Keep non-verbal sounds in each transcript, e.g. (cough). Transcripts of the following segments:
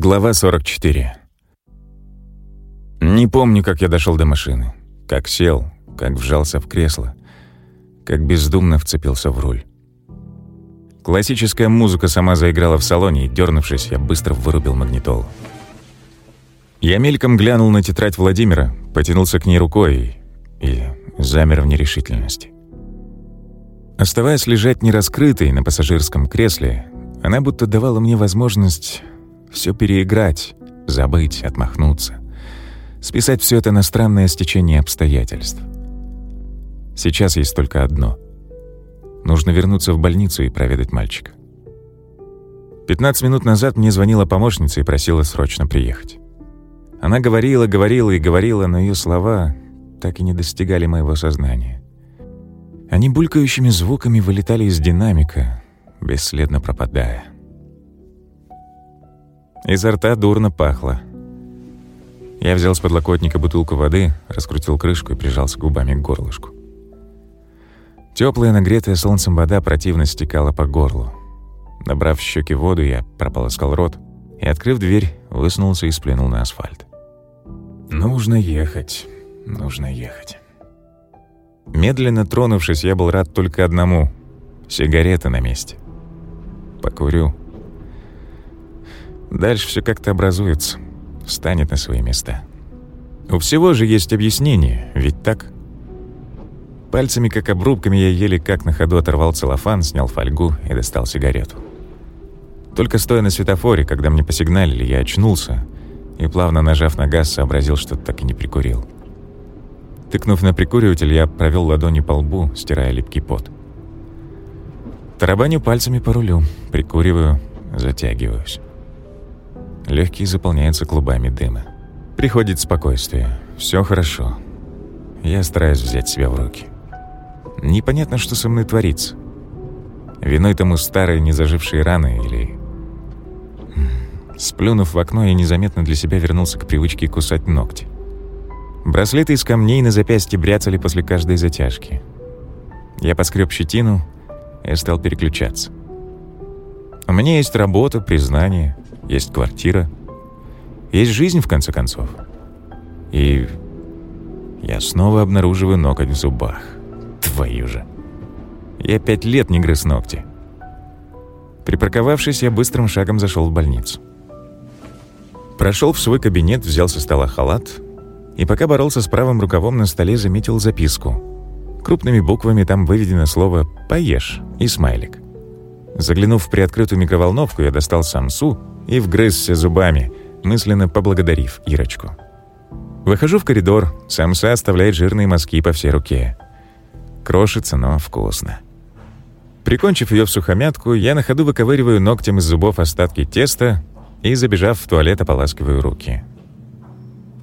Глава 44. Не помню, как я дошел до машины, как сел, как вжался в кресло, как бездумно вцепился в руль. Классическая музыка сама заиграла в салоне, и, дернувшись, я быстро вырубил магнитолу. Я мельком глянул на тетрадь Владимира, потянулся к ней рукой и, замер в нерешительности. Оставаясь лежать нераскрытой на пассажирском кресле, она будто давала мне возможность все переиграть, забыть, отмахнуться. Списать все это на странное стечение обстоятельств. Сейчас есть только одно. Нужно вернуться в больницу и проведать мальчика. 15 минут назад мне звонила помощница и просила срочно приехать. Она говорила, говорила и говорила, но ее слова так и не достигали моего сознания. Они булькающими звуками вылетали из динамика, бесследно пропадая. Изо рта дурно пахло. Я взял с подлокотника бутылку воды, раскрутил крышку и прижался губами к горлышку. Теплая, нагретая солнцем вода противно стекала по горлу. Набрав в щеки воду, я прополоскал рот и, открыв дверь, высунулся и сплюнул на асфальт. «Нужно ехать, нужно ехать». Медленно тронувшись, я был рад только одному — сигарета на месте. Покурю. Дальше все как-то образуется, встанет на свои места. У всего же есть объяснение, ведь так? Пальцами, как обрубками, я еле как на ходу оторвал целлофан, снял фольгу и достал сигарету. Только стоя на светофоре, когда мне посигналили, я очнулся и, плавно нажав на газ, сообразил, что так и не прикурил. Тыкнув на прикуриватель, я провел ладони по лбу, стирая липкий пот. Тарабаню пальцами по рулю, прикуриваю, затягиваюсь. Легкие заполняются клубами дыма. Приходит спокойствие. Все хорошо. Я стараюсь взять себя в руки. Непонятно, что со мной творится. Виной тому старые незажившие раны или... Сплюнув в окно, я незаметно для себя вернулся к привычке кусать ногти. Браслеты из камней на запястье бряцали после каждой затяжки. Я поскреб щетину и стал переключаться. У меня есть работа, признание, есть квартира, есть жизнь, в конце концов. И я снова обнаруживаю ноготь в зубах. Твою же. Я пять лет не грыз ногти. Припарковавшись, я быстрым шагом зашел в больницу. Прошел в свой кабинет, взял со стола халат и пока боролся с правым рукавом на столе, заметил записку. Крупными буквами там выведено слово «поешь» и смайлик. Заглянув в приоткрытую микроволновку, я достал самсу и вгрызся зубами, мысленно поблагодарив Ирочку. Выхожу в коридор, самса оставляет жирные мазки по всей руке. Крошится, но вкусно. Прикончив ее в сухомятку, я на ходу выковыриваю ногтем из зубов остатки теста и, забежав в туалет, ополаскиваю руки.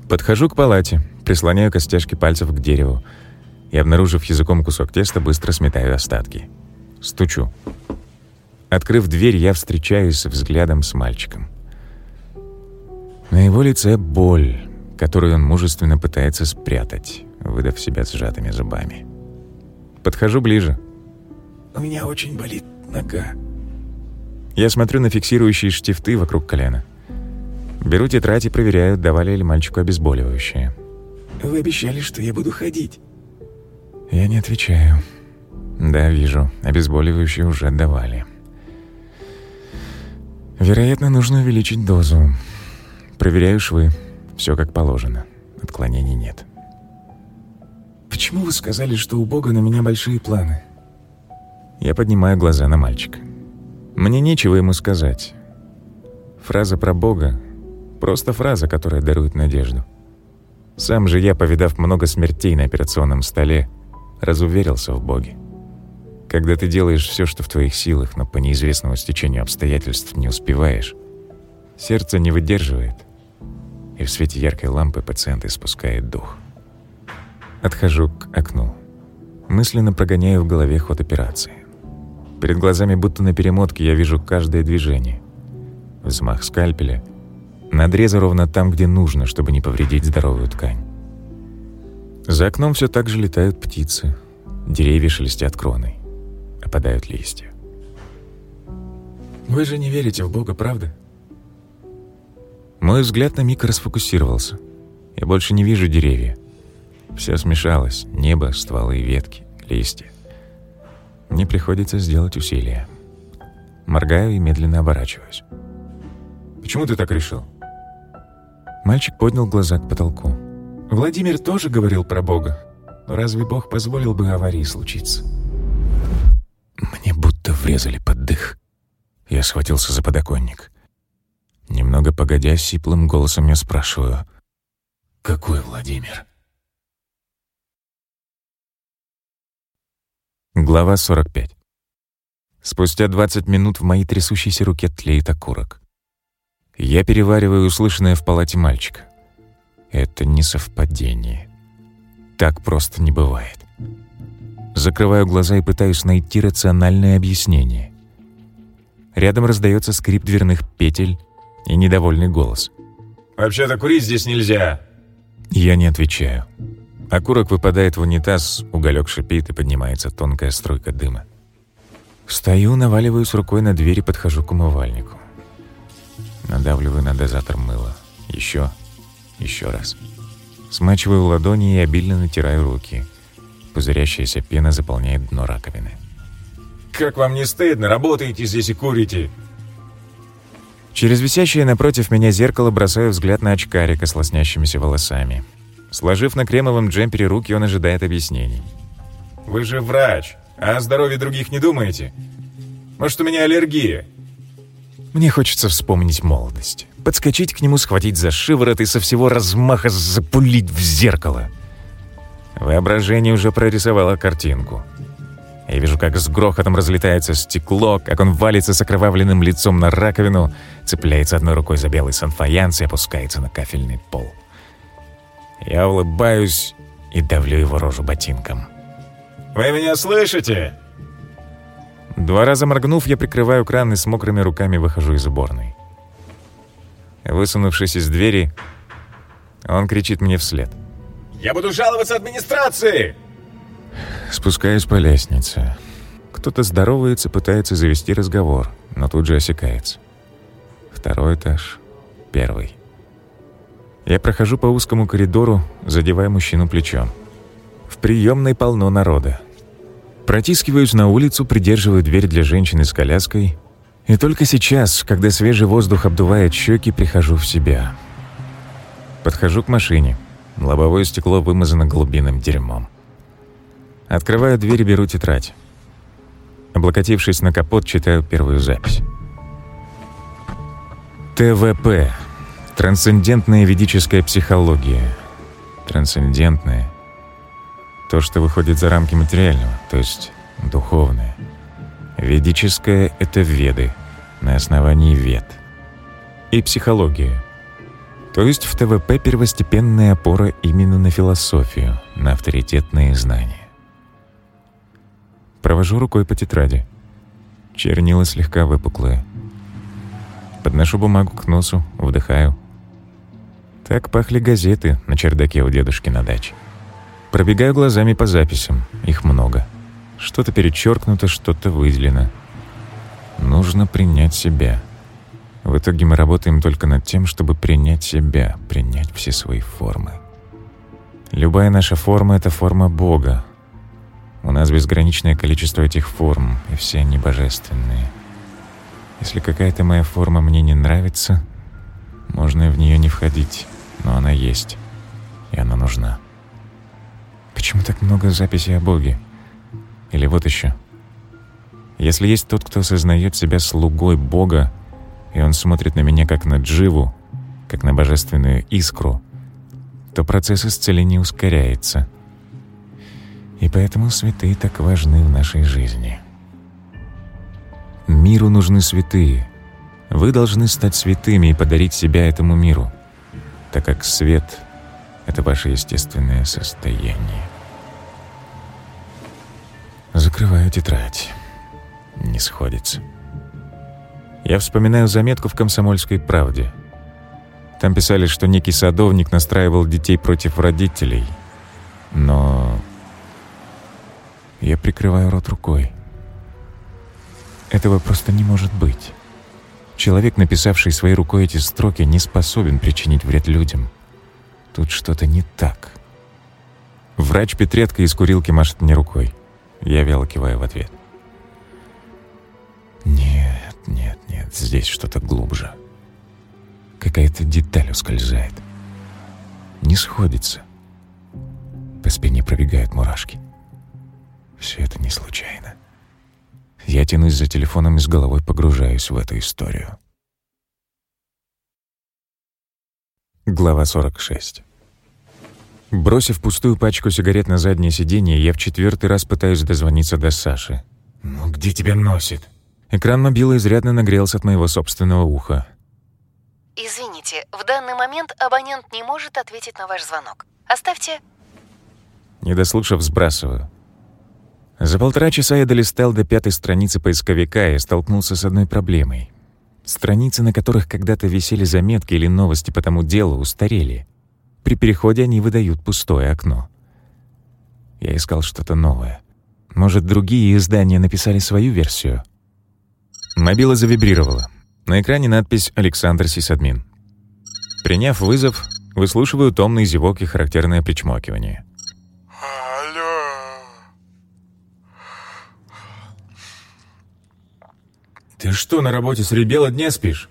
Подхожу к палате, прислоняю костяшки пальцев к дереву и, обнаружив языком кусок теста, быстро сметаю остатки. Стучу. Открыв дверь, я встречаюсь взглядом с мальчиком. На его лице боль, которую он мужественно пытается спрятать, выдав себя сжатыми зубами. Подхожу ближе. «У меня очень болит нога». Я смотрю на фиксирующие штифты вокруг колена. Беру тетрадь и проверяю, давали ли мальчику обезболивающее. «Вы обещали, что я буду ходить». Я не отвечаю. Да, вижу, обезболивающее уже давали. Вероятно, нужно увеличить дозу. Проверяю швы. Все как положено. Отклонений нет. «Почему вы сказали, что у Бога на меня большие планы?» Я поднимаю глаза на мальчика. Мне нечего ему сказать. Фраза про Бога — просто фраза, которая дарует надежду. Сам же я, повидав много смертей на операционном столе, разуверился в Боге. Когда ты делаешь все, что в твоих силах, но по неизвестному стечению обстоятельств не успеваешь, сердце не выдерживает, и в свете яркой лампы пациент испускает дух. Отхожу к окну. Мысленно прогоняю в голове ход операции. Перед глазами будто на перемотке я вижу каждое движение. Взмах скальпеля, надреза ровно там, где нужно, чтобы не повредить здоровую ткань. За окном все так же летают птицы, деревья шелестят кроной опадают листья. Вы же не верите в Бога, правда? Мой взгляд на миг расфокусировался. Я больше не вижу деревья. Все смешалось. Небо, стволы, ветки, листья. Мне приходится сделать усилие. Моргаю и медленно оборачиваюсь. Почему ты так решил? Мальчик поднял глаза к потолку. Владимир тоже говорил про Бога. Но разве Бог позволил бы аварии случиться? Мне будто врезали под дых. Я схватился за подоконник. Немного погодя, сиплым голосом я спрашиваю. «Какой Владимир?» Глава 45. Спустя 20 минут в моей трясущейся руке тлеет окурок. Я перевариваю услышанное в палате мальчика. Это не совпадение. Так просто не бывает. Закрываю глаза и пытаюсь найти рациональное объяснение. Рядом раздается скрип дверных петель и недовольный голос. «Вообще-то курить здесь нельзя!» Я не отвечаю. Окурок выпадает в унитаз, уголек шипит и поднимается тонкая струйка дыма. Стою, наваливаюсь рукой на дверь и подхожу к умывальнику. Надавливаю на дозатор мыла. Еще, еще раз. Смачиваю ладони и обильно натираю руки. Пузырящаяся пена заполняет дно раковины. «Как вам не стыдно? Работаете здесь и курите!» Через висящее напротив меня зеркало бросаю взгляд на очкарика с лоснящимися волосами. Сложив на кремовом джемпере руки, он ожидает объяснений. «Вы же врач, а о здоровье других не думаете? Может, у меня аллергия?» Мне хочется вспомнить молодость. Подскочить к нему, схватить за шиворот и со всего размаха запулить в зеркало. Воображение уже прорисовало картинку. Я вижу, как с грохотом разлетается стекло, как он валится с окровавленным лицом на раковину, цепляется одной рукой за белый санфаянс и опускается на кафельный пол. Я улыбаюсь и давлю его рожу ботинком. «Вы меня слышите?» Два раза моргнув, я прикрываю кран и с мокрыми руками выхожу из уборной. Высунувшись из двери, он кричит мне вслед. «Я буду жаловаться администрации!» Спускаюсь по лестнице. Кто-то здоровается, пытается завести разговор, но тут же осекается. Второй этаж, первый. Я прохожу по узкому коридору, задевая мужчину плечом. В приемной полно народа. Протискиваюсь на улицу, придерживаю дверь для женщины с коляской. И только сейчас, когда свежий воздух обдувает щеки, прихожу в себя. Подхожу к машине. Лобовое стекло вымазано голубиным дерьмом. Открываю дверь и беру тетрадь. Облокотившись на капот, читаю первую запись. ТВП. Трансцендентная ведическая психология. Трансцендентная то, что выходит за рамки материального, то есть духовное. Ведическое — это веды, на основании вед. И психология. То есть в ТВП первостепенная опора именно на философию, на авторитетные знания. Провожу рукой по тетради. Чернила слегка выпуклые. Подношу бумагу к носу, вдыхаю. Так пахли газеты на чердаке у дедушки на даче. Пробегаю глазами по записям. Их много. Что-то перечеркнуто, что-то выделено. Нужно принять себя. В итоге мы работаем только над тем, чтобы принять себя, принять все свои формы. Любая наша форма — это форма Бога. У нас безграничное количество этих форм, и все они божественные. Если какая-то моя форма мне не нравится, можно в нее не входить, но она есть, и она нужна. Почему так много записей о Боге? Или вот еще. Если есть тот, кто осознает себя слугой Бога, и он смотрит на меня как на дживу, как на божественную искру, то процесс исцеления ускоряется. И поэтому святые так важны в нашей жизни. Миру нужны святые. Вы должны стать святыми и подарить себя этому миру, так как свет это ваше естественное состояние. Закрываю тетрадь. Не сходится. Я вспоминаю заметку в «Комсомольской правде». Там писали, что некий садовник настраивал детей против родителей. Но... Я прикрываю рот рукой. Этого просто не может быть. Человек, написавший своей рукой эти строки, не способен причинить вред людям. Тут что-то не так. Врач Петретка из курилки машет мне рукой. Я вяло киваю в ответ. Нет, нет, нет, здесь что-то глубже. Какая-то деталь ускользает. Не сходится. По спине пробегают мурашки. Все это не случайно. Я тянусь за телефоном и с головой погружаюсь в эту историю. Глава 46. Бросив пустую пачку сигарет на заднее сиденье, я в четвертый раз пытаюсь дозвониться до Саши. «Ну где тебя носит?» Экран мобила изрядно нагрелся от моего собственного уха. Извините, в данный момент абонент не может ответить на ваш звонок. Оставьте... Не дослушав, сбрасываю. За полтора часа я долистал до пятой страницы поисковика и столкнулся с одной проблемой. Страницы, на которых когда-то висели заметки или новости по тому делу, устарели. При переходе они выдают пустое окно. Я искал что-то новое. Может, другие издания написали свою версию? Мобила завибрировала. На экране надпись «Александр Сисадмин». Приняв вызов, выслушиваю томный зевок и характерное причмокивание. Ты что, на работе среди бела дня спишь?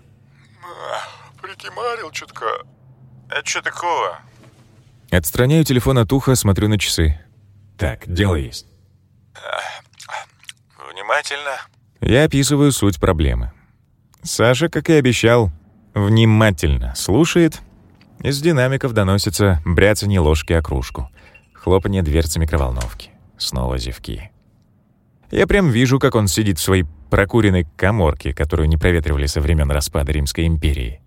Прикимарил чутка. Это что такого? Отстраняю телефон от уха, смотрю на часы. Так, дело есть. Внимательно. Я описываю суть проблемы. Саша, как и обещал, внимательно слушает. Из динамиков доносится бряцание ложки о кружку, хлопанье дверцы микроволновки, снова зевки. Я прям вижу, как он сидит в своей прокуренной коморке, которую не проветривали со времен распада Римской империи.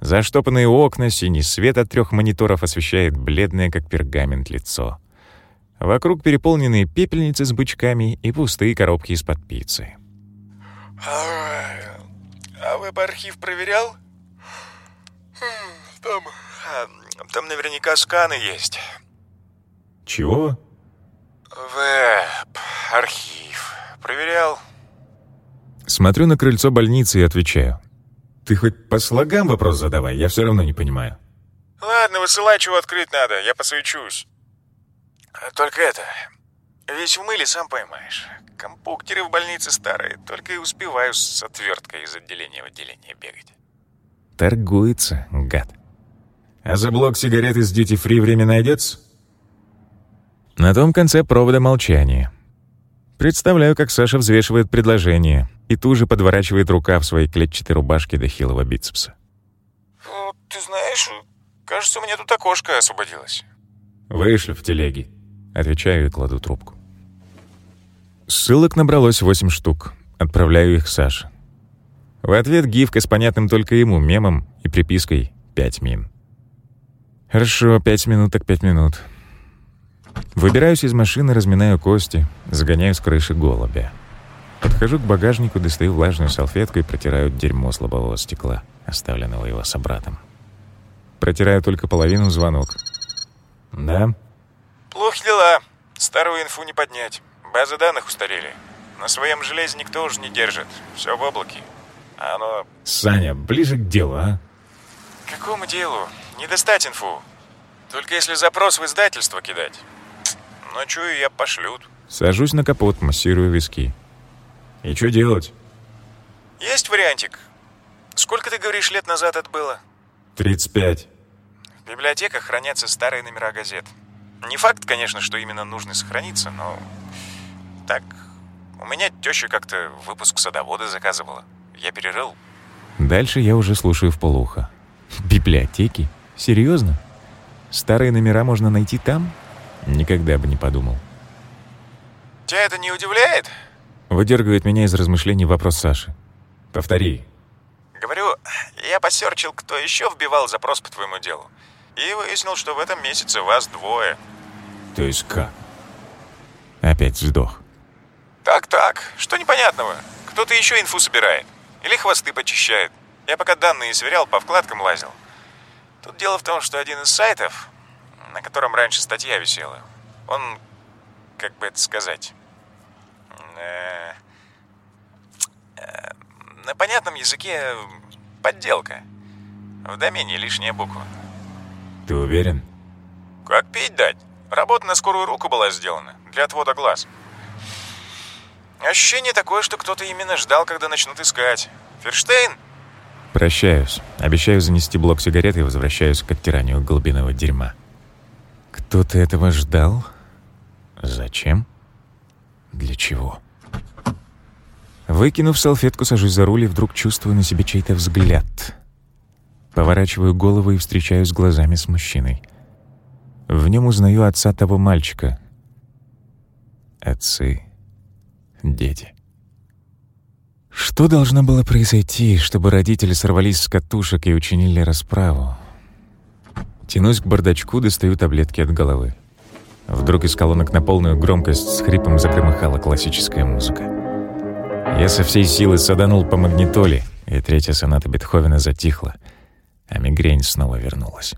Заштопанные окна, синий свет от трех мониторов освещает бледное, как пергамент, лицо. Вокруг переполненные пепельницы с бычками и пустые коробки из-под пиццы. А, а веб архив проверял? Хм, Там, а, там наверняка сканы есть. Чего? Веб, архив. Проверял? Смотрю на крыльцо больницы и отвечаю. Ты хоть по слогам вопрос задавай, я все равно не понимаю. Ладно, высылай, чего открыть надо, я посвечусь. Только это, весь в мыле, сам поймаешь. Компуктеры в больнице старые, только и успеваю с отверткой из отделения в отделение бегать. Торгуется, гад. А за блок сигарет из Duty Free время найдется? На том конце провода молчание. Представляю, как Саша взвешивает предложение и тут же подворачивает рука в своей клетчатой рубашке до хилого бицепса. Ну, ты знаешь, кажется, у меня тут окошко освободилось. Вышлю в телеге. Отвечаю и кладу трубку. Ссылок набралось восемь штук. Отправляю их Саше. В ответ гифка с понятным только ему мемом и припиской «пять мин». Хорошо, пять минут так пять минут. Выбираюсь из машины, разминаю кости, загоняю с крыши голубя. Подхожу к багажнику, достаю влажную салфетку и протираю дерьмо с лобового стекла, оставленного его собратом. Протираю только половину звонок. Да? Плохи дела. Старую инфу не поднять. Базы данных устарели. На своем железе никто уже не держит. Все в облаке. А оно... Саня, ближе к делу, а? К какому делу? Не достать инфу. Только если запрос в издательство кидать. Но чую, я пошлют. Сажусь на капот, массирую виски. И что делать? Есть вариантик? Сколько, ты говоришь, лет назад это было? 35. В библиотеках хранятся старые номера газет. Не факт, конечно, что именно нужно сохраниться, но... Так, у меня теща как-то выпуск садовода заказывала. Я перерыл. Дальше я уже слушаю в полухо. Библиотеки? Серьезно? Старые номера можно найти там? Никогда бы не подумал. Тебя это не удивляет? Выдергивает меня из размышлений вопрос Саши. Повтори. Говорю, я посерчил, кто еще вбивал запрос по твоему делу. И выяснил, что в этом месяце вас двое. То есть как? Опять вздох. Так-так, что непонятного? Кто-то еще инфу собирает. Или хвосты почищает. Я пока данные сверял, по вкладкам лазил. Тут дело в том, что один из сайтов, на котором раньше статья висела, он, как бы это сказать, э, э, На понятном языке подделка. В домене лишняя буква. Ты уверен? Как пить дать? Работа на скорую руку была сделана, для отвода глаз. Ощущение такое, что кто-то именно ждал, когда начнут искать. Ферштейн? Прощаюсь. Обещаю занести блок сигарет и возвращаюсь к оттиранию глубинного дерьма. Кто-то этого ждал? Зачем? Для чего? Выкинув салфетку, сажусь за руль и вдруг чувствую на себе чей-то взгляд. Поворачиваю голову и встречаюсь глазами с мужчиной. В нем узнаю отца того мальчика. Отцы, дети. Что должно было произойти, чтобы родители сорвались с катушек и учинили расправу? Тянусь к бардачку, достаю таблетки от головы. Вдруг из колонок на полную громкость с хрипом загромыхала классическая музыка. Я со всей силы саданул по магнитоле, и третья соната Бетховена затихла, а мигрень снова вернулась.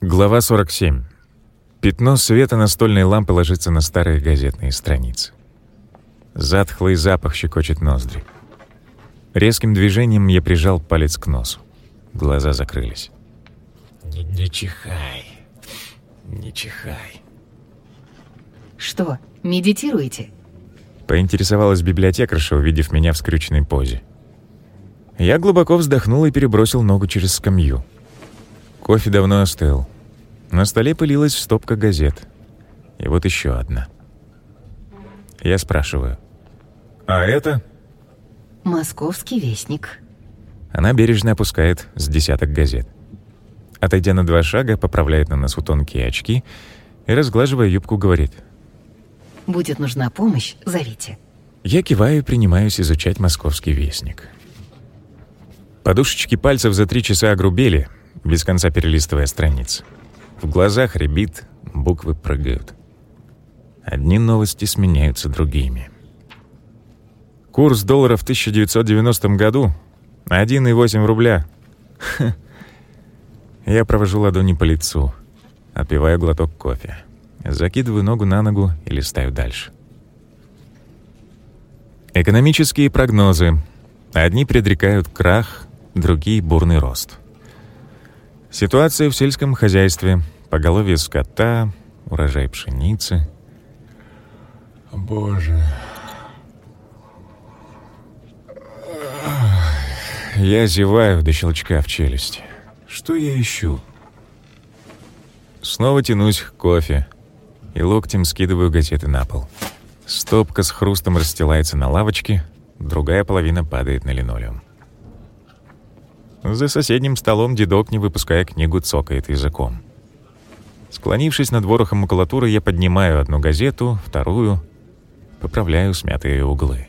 Глава 47. Пятно света настольной лампы ложится на старые газетные страницы. Затхлый запах щекочет ноздри. Резким движением я прижал палец к носу. Глаза закрылись. «Не, не чихай, не чихай». Что, медитируете? Поинтересовалась библиотекарша, увидев меня в скрюченной позе. Я глубоко вздохнул и перебросил ногу через скамью. Кофе давно остыл. На столе пылилась стопка газет. И вот еще одна. Я спрашиваю. А это? Московский вестник. Она бережно опускает с десяток газет. Отойдя на два шага, поправляет на носу тонкие очки и, разглаживая юбку, говорит. Будет нужна помощь, зовите. Я киваю и принимаюсь изучать московский вестник. Подушечки пальцев за три часа огрубели, без конца перелистывая страницы. В глазах рябит, буквы прыгают. Одни новости сменяются другими. Курс доллара в 1990 году — 1,8 рубля. (laughs) Я провожу ладони по лицу, отпиваю глоток кофе, закидываю ногу на ногу и листаю дальше. Экономические прогнозы. Одни предрекают крах, другие — бурный рост. Ситуация в сельском хозяйстве, поголовье скота, урожай пшеницы. Боже. Я зеваю до щелчка в челюсти. Что я ищу? Снова тянусь к кофе и локтем скидываю газеты на пол. Стопка с хрустом расстилается на лавочке, другая половина падает на линолеум. За соседним столом дедок, не выпуская книгу, цокает языком. Склонившись над ворохом макулатуры, я поднимаю одну газету, вторую, поправляю смятые углы.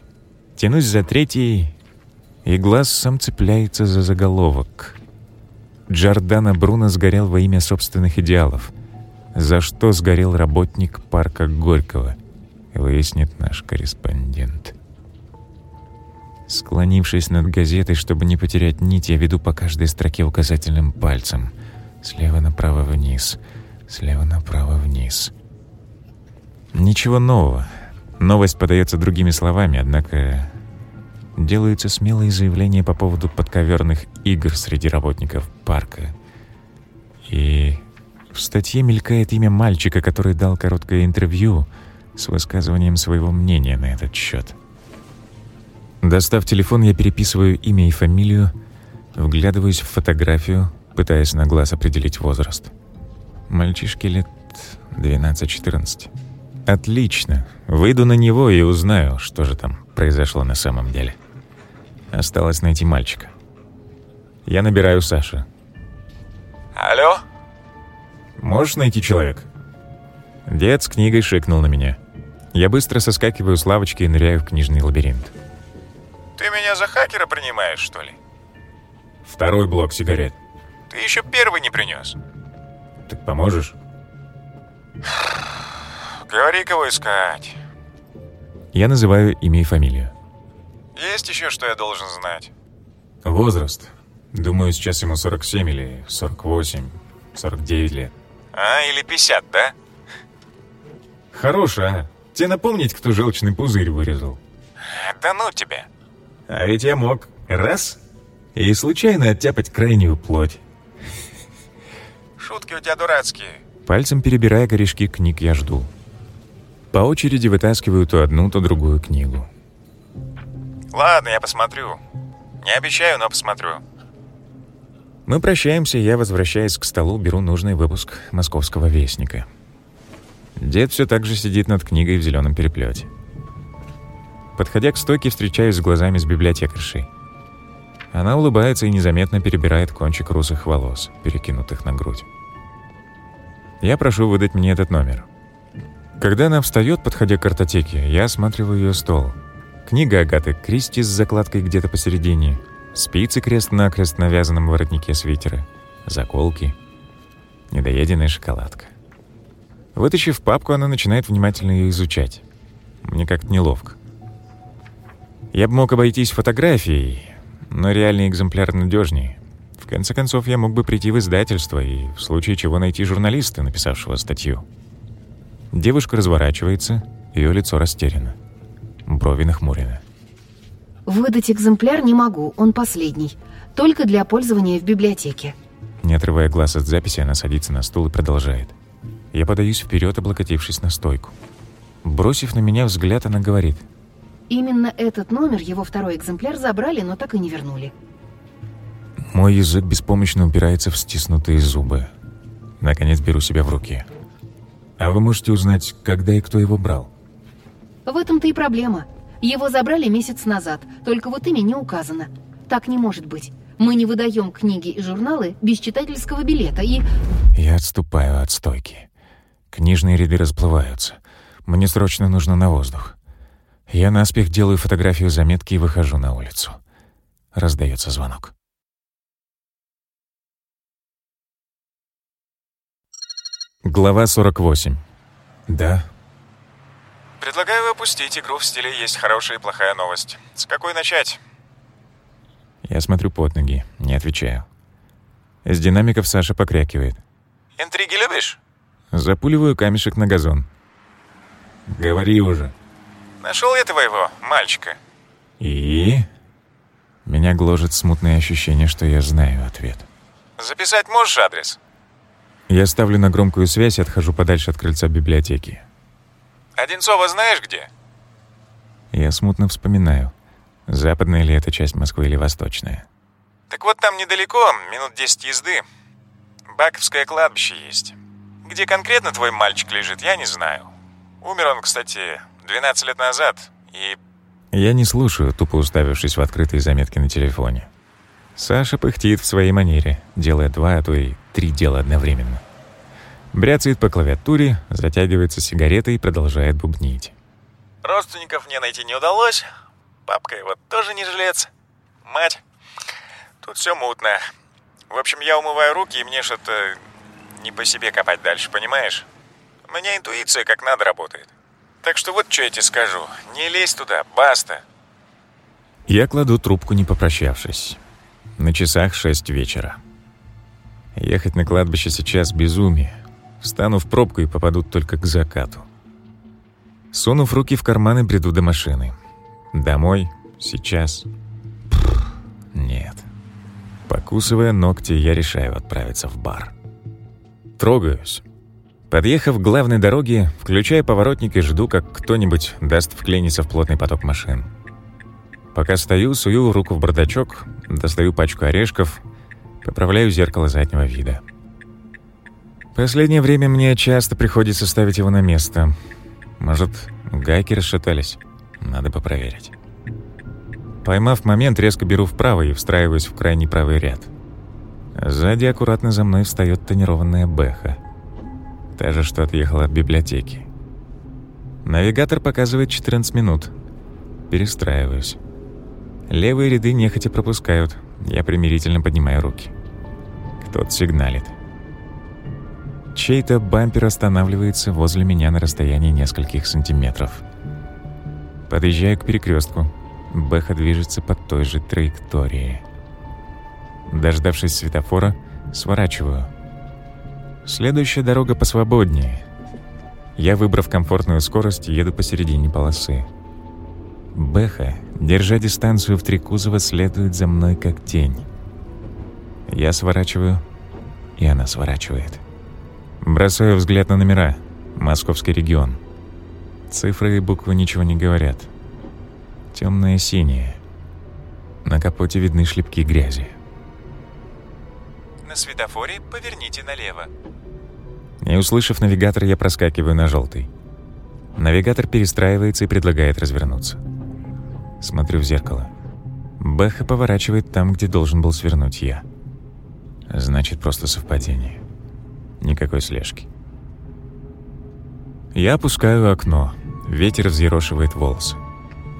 Тянусь за третьей, и глаз сам цепляется за заголовок. Джордано Бруно сгорел во имя собственных идеалов. За что сгорел работник парка Горького, выяснит наш корреспондент. Склонившись над газетой, чтобы не потерять нить, я веду по каждой строке указательным пальцем. Слева направо вниз, слева направо вниз. Ничего нового. Новость подается другими словами, однако делаются смелые заявления по поводу подковерных игр среди работников парка. И в статье мелькает имя мальчика, который дал короткое интервью с высказыванием своего мнения на этот счет. Достав телефон, я переписываю имя и фамилию, вглядываюсь в фотографию, пытаясь на глаз определить возраст. Мальчишке лет 12-14. Отлично. Выйду на него и узнаю, что же там произошло на самом деле. Осталось найти мальчика. Я набираю Саши. Алло? Можешь найти человека? Дед с книгой шикнул на меня. Я быстро соскакиваю с лавочки и ныряю в книжный лабиринт. Ты меня за хакера принимаешь, что ли? Второй блок сигарет. Ты еще первый не принес. Так поможешь? Говори, кого искать. Я называю имя и фамилию. Есть еще, что я должен знать? Возраст. Думаю, сейчас ему 47 или 48, 49 лет. А, или 50, да? Хороший, а? Тебе напомнить, кто желчный пузырь вырезал? Да ну тебя. А ведь я мог раз и случайно оттяпать крайнюю плоть. Шутки у тебя дурацкие. Пальцем перебирая корешки книг, я жду. По очереди вытаскиваю то одну, то другую книгу. Ладно, я посмотрю. Не обещаю, но посмотрю. Мы прощаемся, я, возвращаясь к столу, беру нужный выпуск «Московского вестника». Дед все так же сидит над книгой в зеленом переплете. Подходя к стойке, встречаюсь с глазами с библиотекаршей. Она улыбается и незаметно перебирает кончик русых волос, перекинутых на грудь. Я прошу выдать мне этот номер. Когда она встает, подходя к картотеке, я осматриваю ее стол. Книга Агаты Кристи с закладкой где-то посередине, спицы крест-накрест на вязаном воротнике свитера, заколки, недоеденная шоколадка. Вытащив папку, она начинает внимательно ее изучать. Мне как-то неловко. Я бы мог обойтись фотографией, но реальный экземпляр надежнее. В конце концов, я мог бы прийти в издательство и в случае чего найти журналиста, написавшего статью. Девушка разворачивается, ее лицо растеряно. Брови нахмурены. Выдать экземпляр не могу, он последний. Только для пользования в библиотеке. Не отрывая глаз от записи, она садится на стул и продолжает. Я подаюсь вперед, облокотившись на стойку. Бросив на меня взгляд, она говорит. Именно этот номер, его второй экземпляр, забрали, но так и не вернули. Мой язык беспомощно упирается в стиснутые зубы. Наконец беру себя в руки. А вы можете узнать, когда и кто его брал? В этом-то и проблема. Его забрали месяц назад, только вот имя не указано. Так не может быть. Мы не выдаем книги и журналы без читательского билета и... Я отступаю от стойки. Книжные ряды расплываются. Мне срочно нужно на воздух. Я наспех делаю фотографию заметки и выхожу на улицу. Раздается звонок. Глава 48. Да. Предлагаю опустить игру в стиле «Есть хорошая и плохая новость». С какой начать? Я смотрю под ноги, не отвечаю. Из динамиков Саша покрякивает. Интриги любишь? Запуливаю камешек на газон. Говори уже. Нашел я твоего мальчика. И? Меня гложет смутное ощущение, что я знаю ответ. Записать можешь адрес? Я ставлю на громкую связь и отхожу подальше от крыльца библиотеки. Одинцова знаешь где? Я смутно вспоминаю, западная ли это часть Москвы или восточная. Так вот там недалеко, минут 10 езды. Баковское кладбище есть. Где конкретно твой мальчик лежит, я не знаю. Умер он, кстати, 12 лет назад, и... Я не слушаю, тупо уставившись в открытые заметки на телефоне. Саша пыхтит в своей манере, делая два, а то и три дела одновременно. Бряцает по клавиатуре, затягивается сигаретой и продолжает бубнить. Родственников мне найти не удалось. Папка его тоже не жилец. Мать. Тут все мутно. В общем, я умываю руки, и мне что-то не по себе копать дальше, понимаешь? У меня интуиция как надо работает. Так что вот что я тебе скажу. Не лезь туда, баста. Я кладу трубку, не попрощавшись. На часах шесть вечера. Ехать на кладбище сейчас безумие. Встану в пробку и попаду только к закату. Сунув руки в карманы, бреду до машины. Домой? Сейчас? Пфф, нет. Покусывая ногти, я решаю отправиться в бар. Трогаюсь. Подъехав к главной дороге, включаю поворотник и жду, как кто-нибудь даст вклиниться в плотный поток машин. Пока стою, сую руку в бардачок, достаю пачку орешков, поправляю зеркало заднего вида. Последнее время мне часто приходится ставить его на место. Может, гайки расшатались? Надо бы проверить. Поймав момент, резко беру вправо и встраиваюсь в крайний правый ряд. Сзади аккуратно за мной встает тонированная бэха. Та же, что отъехала от библиотеки. Навигатор показывает 14 минут. Перестраиваюсь. Левые ряды нехотя пропускают. Я примирительно поднимаю руки. Кто-то сигналит. Чей-то бампер останавливается возле меня на расстоянии нескольких сантиметров. Подъезжаю к перекрестку. Бэха движется по той же траектории. Дождавшись светофора, сворачиваю. Следующая дорога посвободнее. Я, выбрав комфортную скорость, еду посередине полосы. Бэха, держа дистанцию в три кузова, следует за мной как тень. Я сворачиваю, и она сворачивает. Бросаю взгляд на номера. Московский регион. Цифры и буквы ничего не говорят. Темное синее. На капоте видны шлепки грязи. Светофоре поверните налево. Не услышав навигатор, я проскакиваю на желтый. Навигатор перестраивается и предлагает развернуться. Смотрю в зеркало. Бэха поворачивает там, где должен был свернуть я. Значит, просто совпадение. Никакой слежки. Я опускаю окно. Ветер взъерошивает волосы.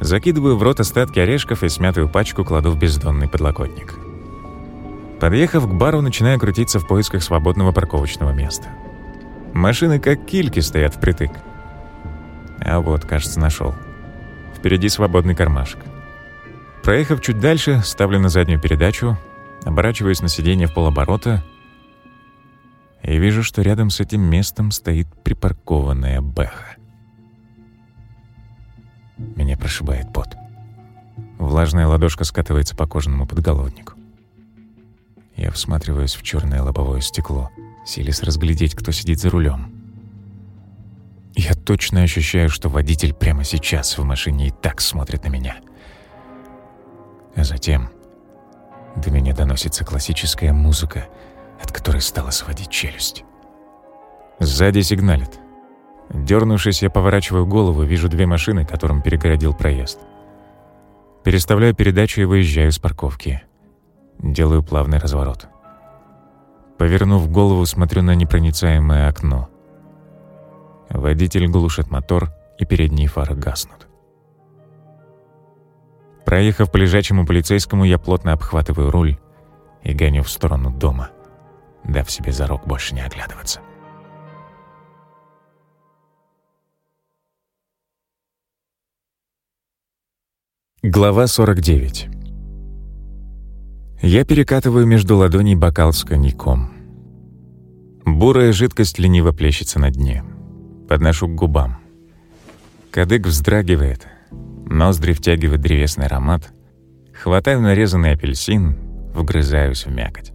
Закидываю в рот остатки орешков и смятую пачку кладу в бездонный подлокотник. Подъехав к бару, начинаю крутиться в поисках свободного парковочного места. Машины как кильки стоят впритык. А вот, кажется, нашел. Впереди свободный кармашек. Проехав чуть дальше, ставлю на заднюю передачу, оборачиваюсь на сиденье в полоборота и вижу, что рядом с этим местом стоит припаркованная Бэха. Меня прошибает пот. Влажная ладошка скатывается по кожаному подголовнику. Я всматриваюсь в черное лобовое стекло, силясь разглядеть, кто сидит за рулем. Я точно ощущаю, что водитель прямо сейчас в машине и так смотрит на меня. А затем до меня доносится классическая музыка, от которой стала сводить челюсть. Сзади сигналит. Дернувшись, я поворачиваю голову и вижу две машины, которым перегородил проезд. Переставляю передачу и выезжаю с парковки. Делаю плавный разворот. Повернув голову, смотрю на непроницаемое окно. Водитель глушит мотор, и передние фары гаснут. Проехав по лежачему полицейскому, я плотно обхватываю руль и гоню в сторону дома, дав себе зарок больше не оглядываться. Глава 49 Я перекатываю между ладоней бокал с коньяком. Бурая жидкость лениво плещется на дне. Подношу к губам. Кадык вздрагивает, ноздри втягивает древесный аромат. Хватаю нарезанный апельсин, вгрызаюсь в мякоть.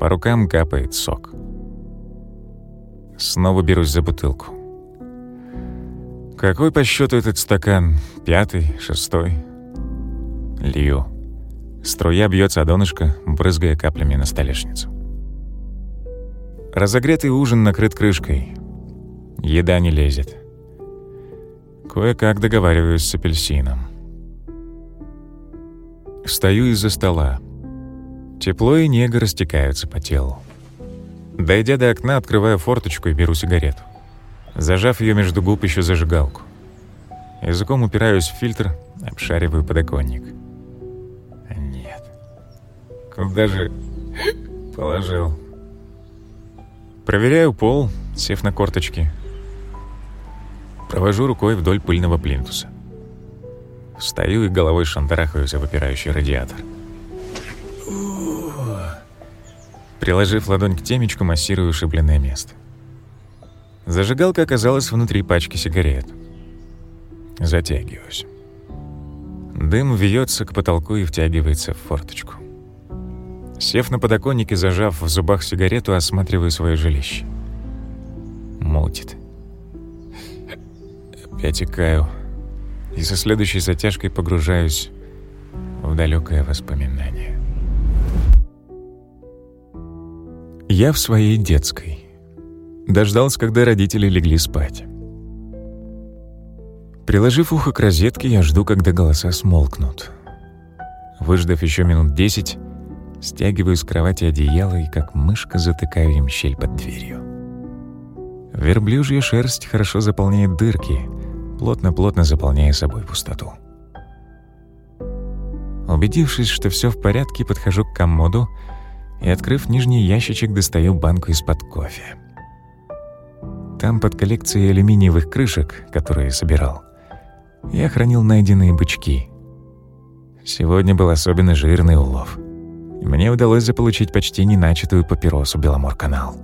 По рукам капает сок. Снова берусь за бутылку. Какой по счету этот стакан? Пятый, шестой? Лью. Струя бьется о донышко, брызгая каплями на столешницу. Разогретый ужин накрыт крышкой. Еда не лезет. Кое-как договариваюсь с апельсином. Встаю из-за стола. Тепло и нега растекаются по телу. Дойдя до окна, открываю форточку и беру сигарету. Зажав ее между губ, еще зажигалку. Языком упираюсь в фильтр, обшариваю подоконник. Нет. Куда же положил? Проверяю пол, сев на корточки. Провожу рукой вдоль пыльного плинтуса. Встаю и головой шандарахаю за выпирающий радиатор. Приложив ладонь к темечку, массирую ушибленное место. Зажигалка оказалась внутри пачки сигарет. Затягиваюсь. Дым вьется к потолку и втягивается в форточку. Сев на подоконнике, зажав в зубах сигарету, осматриваю свое жилище. Мутит. Опять икаю. И со следующей затяжкой погружаюсь в далекое воспоминание. Я в своей детской. Дождался, когда родители легли спать. Приложив ухо к розетке, я жду, когда голоса смолкнут. Выждав еще минут десять, стягиваю с кровати одеяло и как мышка затыкаю им щель под дверью. Верблюжья шерсть хорошо заполняет дырки, плотно-плотно заполняя собой пустоту. Убедившись, что все в порядке, подхожу к комоду и, открыв нижний ящичек, достаю банку из-под кофе. Там под коллекцией алюминиевых крышек, которые собирал, я хранил найденные бычки. Сегодня был особенно жирный улов. Мне удалось заполучить почти неначатую папиросу «Беломор-канал».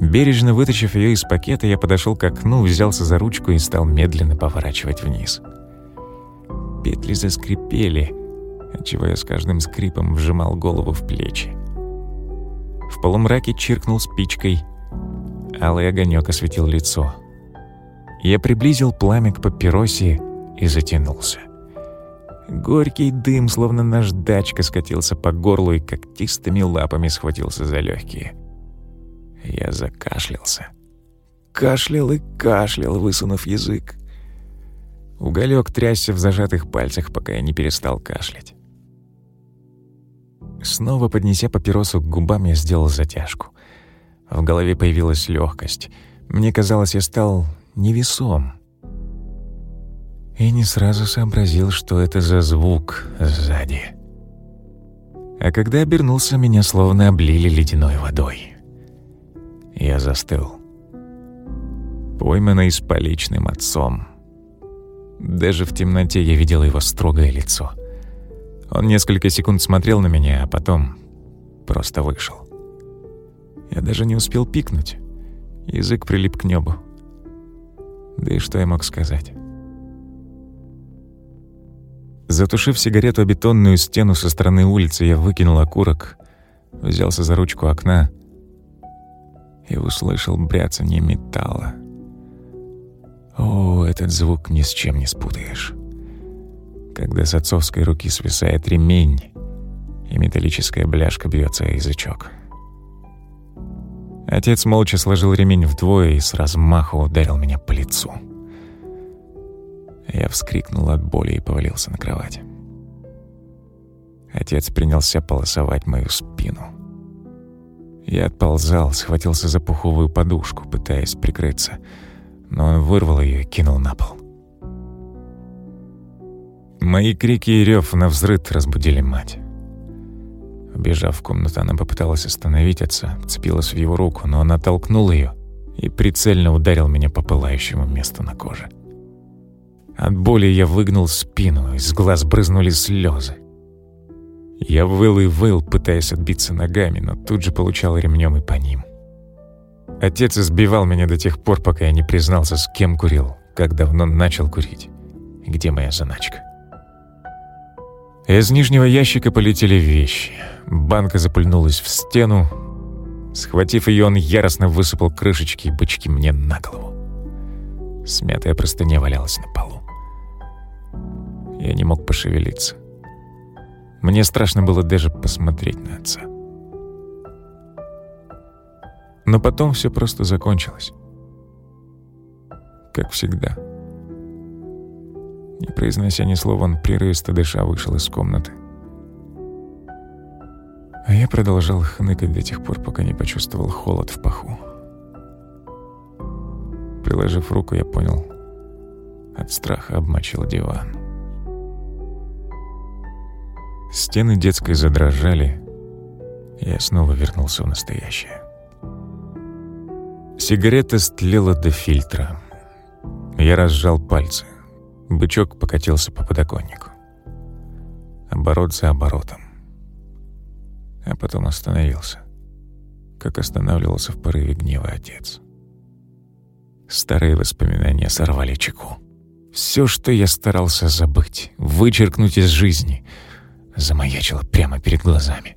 Бережно вытащив ее из пакета, я подошел к окну, взялся за ручку и стал медленно поворачивать вниз. Петли заскрипели, отчего я с каждым скрипом вжимал голову в плечи. В полумраке чиркнул спичкой, алый огонек осветил лицо. Я приблизил пламя к папиросе и затянулся. Горький дым, словно наждачка, скатился по горлу и когтистыми лапами схватился за легкие. Я закашлялся. Кашлял и кашлял, высунув язык. Уголек трясся в зажатых пальцах, пока я не перестал кашлять. Снова поднеся папиросу к губам, я сделал затяжку. В голове появилась легкость. Мне казалось, я стал невесом. И не сразу сообразил, что это за звук сзади. А когда обернулся, меня словно облили ледяной водой. Я застыл. Пойманный с поличным отцом. Даже в темноте я видел его строгое лицо. Он несколько секунд смотрел на меня, а потом просто вышел. Я даже не успел пикнуть. Язык прилип к небу. Да и что я мог сказать? Затушив сигарету о бетонную стену со стороны улицы, я выкинул окурок, взялся за ручку окна и услышал бряцание металла. О, этот звук ни с чем не спутаешь. Когда с отцовской руки свисает ремень, и металлическая бляшка бьется о язычок. Отец молча сложил ремень вдвое и с размаху ударил меня по лицу. Я вскрикнул от боли и повалился на кровать. Отец принялся полосовать мою спину. Я отползал, схватился за пуховую подушку, пытаясь прикрыться, но он вырвал ее и кинул на пол. Мои крики и рев на взрыв разбудили мать. Бежав в комнату, она попыталась остановить отца, вцепилась в его руку, но он оттолкнул ее и прицельно ударил меня по пылающему месту на коже. От боли я выгнул спину, из глаз брызнули слезы. Я выл и выл, пытаясь отбиться ногами, но тут же получал ремнем и по ним. Отец избивал меня до тех пор, пока я не признался, с кем курил, как давно начал курить где моя заначка. Из нижнего ящика полетели вещи. Банка запульнулась в стену. Схватив ее, он яростно высыпал крышечки и бычки мне на голову. Смятая простыня валялась на полу. Я не мог пошевелиться. Мне страшно было даже посмотреть на отца. Но потом все просто закончилось. Как всегда. Не произнося ни слова, он прерывисто дыша вышел из комнаты. А я продолжал хныкать до тех пор, пока не почувствовал холод в паху. Приложив руку, я понял, от страха обмочил диван. Стены детской задрожали, и я снова вернулся в настоящее. Сигарета стлела до фильтра. Я разжал пальцы. Бычок покатился по подоконнику. Оборот за оборотом. А потом остановился, как останавливался в порыве гнева отец. Старые воспоминания сорвали чеку. Все, что я старался забыть, вычеркнуть из жизни — замаячило прямо перед глазами.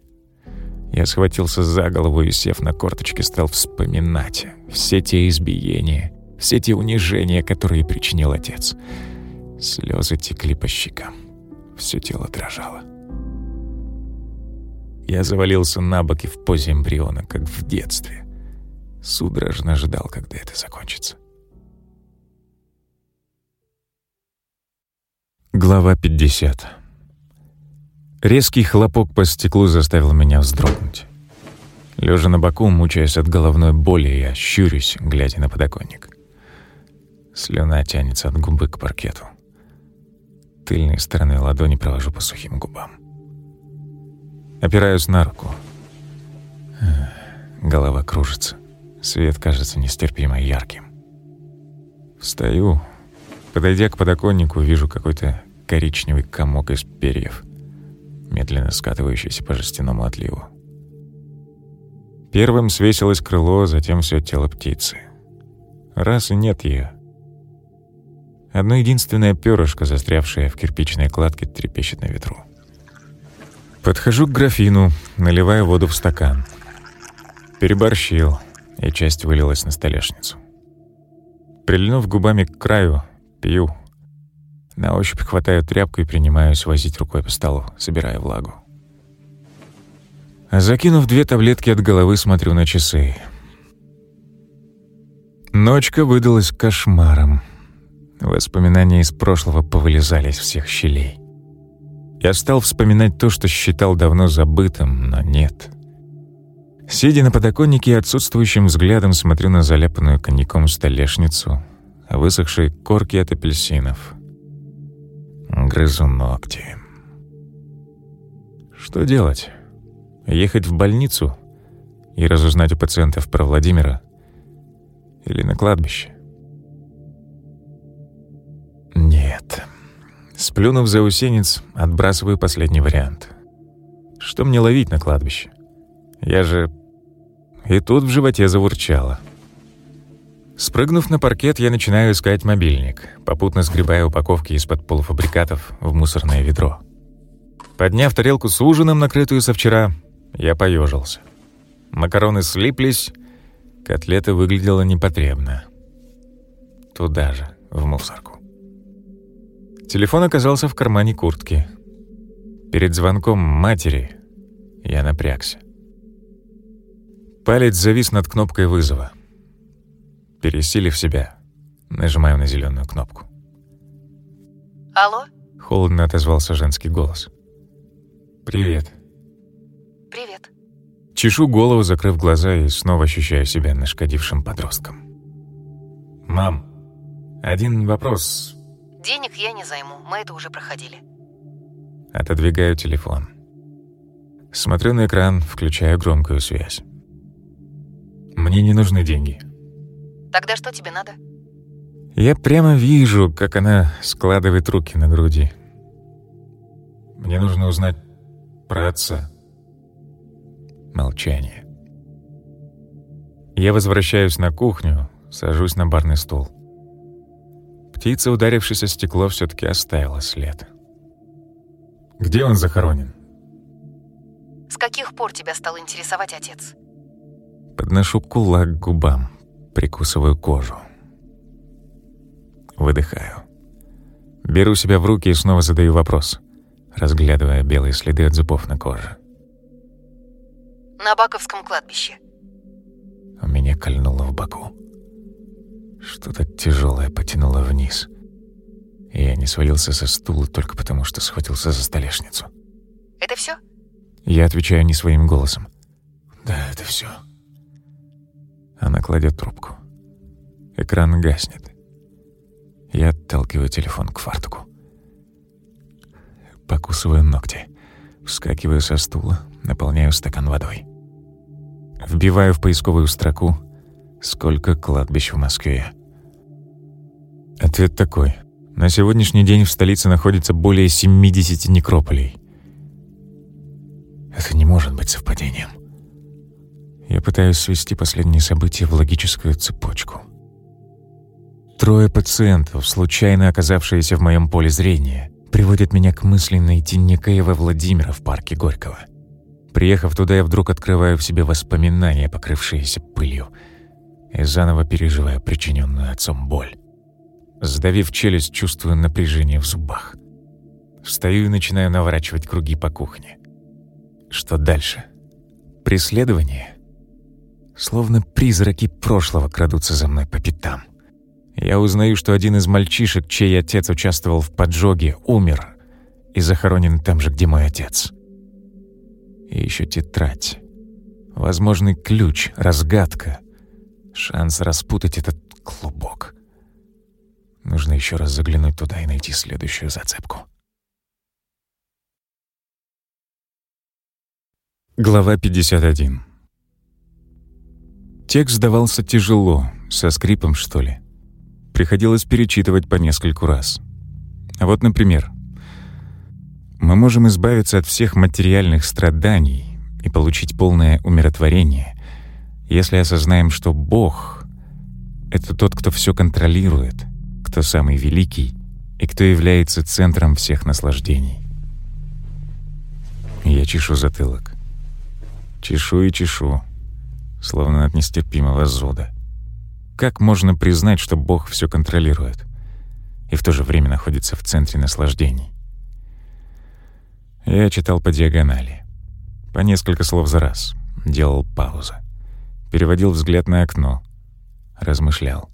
Я схватился за голову и, сев на корточки, стал вспоминать все те избиения, все те унижения, которые причинил отец. Слезы текли по щекам, все тело дрожало. Я завалился на бок и в позе эмбриона, как в детстве. Судорожно ждал, когда это закончится. Глава 50 Резкий хлопок по стеклу заставил меня вздрогнуть. Лежа на боку, мучаясь от головной боли, я щурюсь, глядя на подоконник. Слюна тянется от губы к паркету. Тыльной стороной ладони провожу по сухим губам. Опираюсь на руку. Голова кружится. Свет кажется нестерпимо ярким. Встаю. Подойдя к подоконнику, вижу какой-то коричневый комок из перьев — медленно скатывающийся по жестяному отливу. Первым свесилось крыло, затем все тело птицы. Раз и нет ее. Одно единственное перышко, застрявшее в кирпичной кладке, трепещет на ветру. Подхожу к графину, наливаю воду в стакан. Переборщил, и часть вылилась на столешницу. Прильнув губами к краю, пью. На ощупь хватаю тряпку и принимаюсь возить рукой по столу, собирая влагу. Закинув две таблетки от головы, смотрю на часы. Ночка выдалась кошмаром. Воспоминания из прошлого повылезали из всех щелей. Я стал вспоминать то, что считал давно забытым, но нет. Сидя на подоконнике, отсутствующим взглядом смотрю на заляпанную коньяком столешницу, высохшие корки от апельсинов. Грызу ногти. Что делать? Ехать в больницу и разузнать у пациентов про Владимира? Или на кладбище? Нет. Сплюнув заусенец, отбрасываю последний вариант. Что мне ловить на кладбище? Я же... И тут в животе заурчало. Спрыгнув на паркет, я начинаю искать мобильник, попутно сгребая упаковки из-под полуфабрикатов в мусорное ведро. Подняв тарелку с ужином, накрытую со вчера, я поежился. Макароны слиплись, котлета выглядела непотребно. Туда же, в мусорку. Телефон оказался в кармане куртки. Перед звонком матери я напрягся. Палец завис над кнопкой вызова. Пересилив себя, нажимаю на зеленую кнопку. Алло? Холодно отозвался женский голос. «Привет». Привет. Чешу голову, закрыв глаза, и снова ощущаю себя нашкодившим подростком. «Мам, один вопрос». Денег я не займу, мы это уже проходили. Отодвигаю телефон. Смотрю на экран, включаю громкую связь. «Мне не нужны деньги». Тогда что тебе надо? Я прямо вижу, как она складывает руки на груди. «Мне нужно узнать про отца». Молчание. Я возвращаюсь на кухню, сажусь на барный стул. Птица, ударившись о стекло, все таки оставила след. «Где он захоронен?» С каких пор тебя стал интересовать отец? Подношу кулак к губам, прикусываю кожу. Выдыхаю. Беру себя в руки и снова задаю вопрос, разглядывая белые следы от зубов на коже. На Баковском кладбище. У меня кольнуло в боку. Что-то тяжелое потянуло вниз. И я не свалился со стула только потому, что схватился за столешницу. Это все? Я отвечаю не своим голосом. «Да, это все. Она кладет трубку. Экран гаснет. Я отталкиваю телефон к фартуку. Покусываю ногти. Вскакиваю со стула, наполняю стакан водой. Вбиваю в поисковую строку «Сколько кладбищ в Москве?». Ответ такой. На сегодняшний день в столице находится более 70 некрополей. Это не может быть совпадением. Я пытаюсь свести последние события в логическую цепочку. Трое пациентов, случайно оказавшиеся в моем поле зрения, приводят меня к мысли найти некоего Владимира в парке Горького. Приехав туда, я вдруг открываю в себе воспоминания, покрывшиеся пылью, и заново переживаю причиненную отцом боль. Сдавив челюсть, чувствую напряжение в зубах. Встаю и начинаю наворачивать круги по кухне. Что дальше? Преследование? Словно призраки прошлого крадутся за мной по пятам. Я узнаю, что один из мальчишек, чей отец участвовал в поджоге, умер и захоронен там же, где мой отец. И еще тетрадь. Возможный ключ, разгадка. Шанс распутать этот клубок. Нужно еще раз заглянуть туда и найти следующую зацепку. Глава 51 Текст давался тяжело, со скрипом, что ли. Приходилось перечитывать по нескольку раз. А вот, например, мы можем избавиться от всех материальных страданий и получить полное умиротворение, Если осознаем, что Бог — это тот, кто все контролирует, кто самый великий и кто является центром всех наслаждений. Я чешу затылок. Чешу и чешу, словно от нестерпимого зуда. Как можно признать, что Бог все контролирует и в то же время находится в центре наслаждений? Я читал по диагонали. По несколько слов за раз. Делал паузы. Переводил взгляд на окно. Размышлял.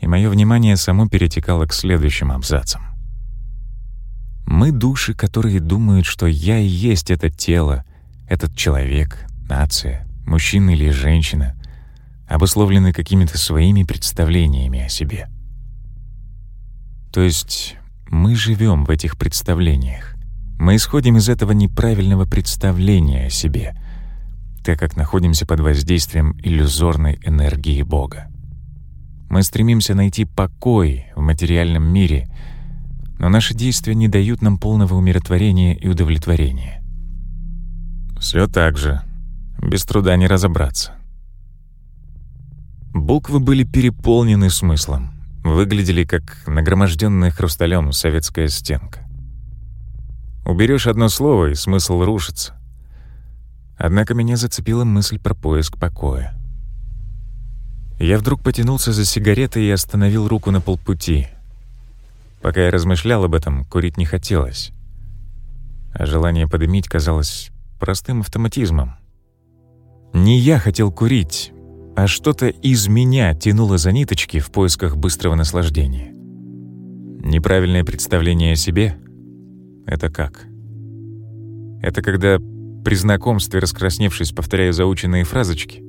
И мое внимание само перетекало к следующим абзацам. Мы души, которые думают, что я и есть это тело, этот человек, нация, мужчина или женщина, обусловлены какими-то своими представлениями о себе. То есть мы живем в этих представлениях. Мы исходим из этого неправильного представления о себе, так как находимся под воздействием иллюзорной энергии Бога. Мы стремимся найти покой в материальном мире, но наши действия не дают нам полного умиротворения и удовлетворения. Все так же, без труда не разобраться. Буквы были переполнены смыслом, выглядели как нагроможденная хрусталем советская стенка. Уберешь одно слово, и смысл рушится. Однако меня зацепила мысль про поиск покоя. Я вдруг потянулся за сигаретой и остановил руку на полпути. Пока я размышлял об этом, курить не хотелось. А желание подымить казалось простым автоматизмом. Не я хотел курить, а что-то из меня тянуло за ниточки в поисках быстрого наслаждения. Неправильное представление о себе — это как? Это когда при знакомстве, раскрасневшись, повторяю заученные фразочки?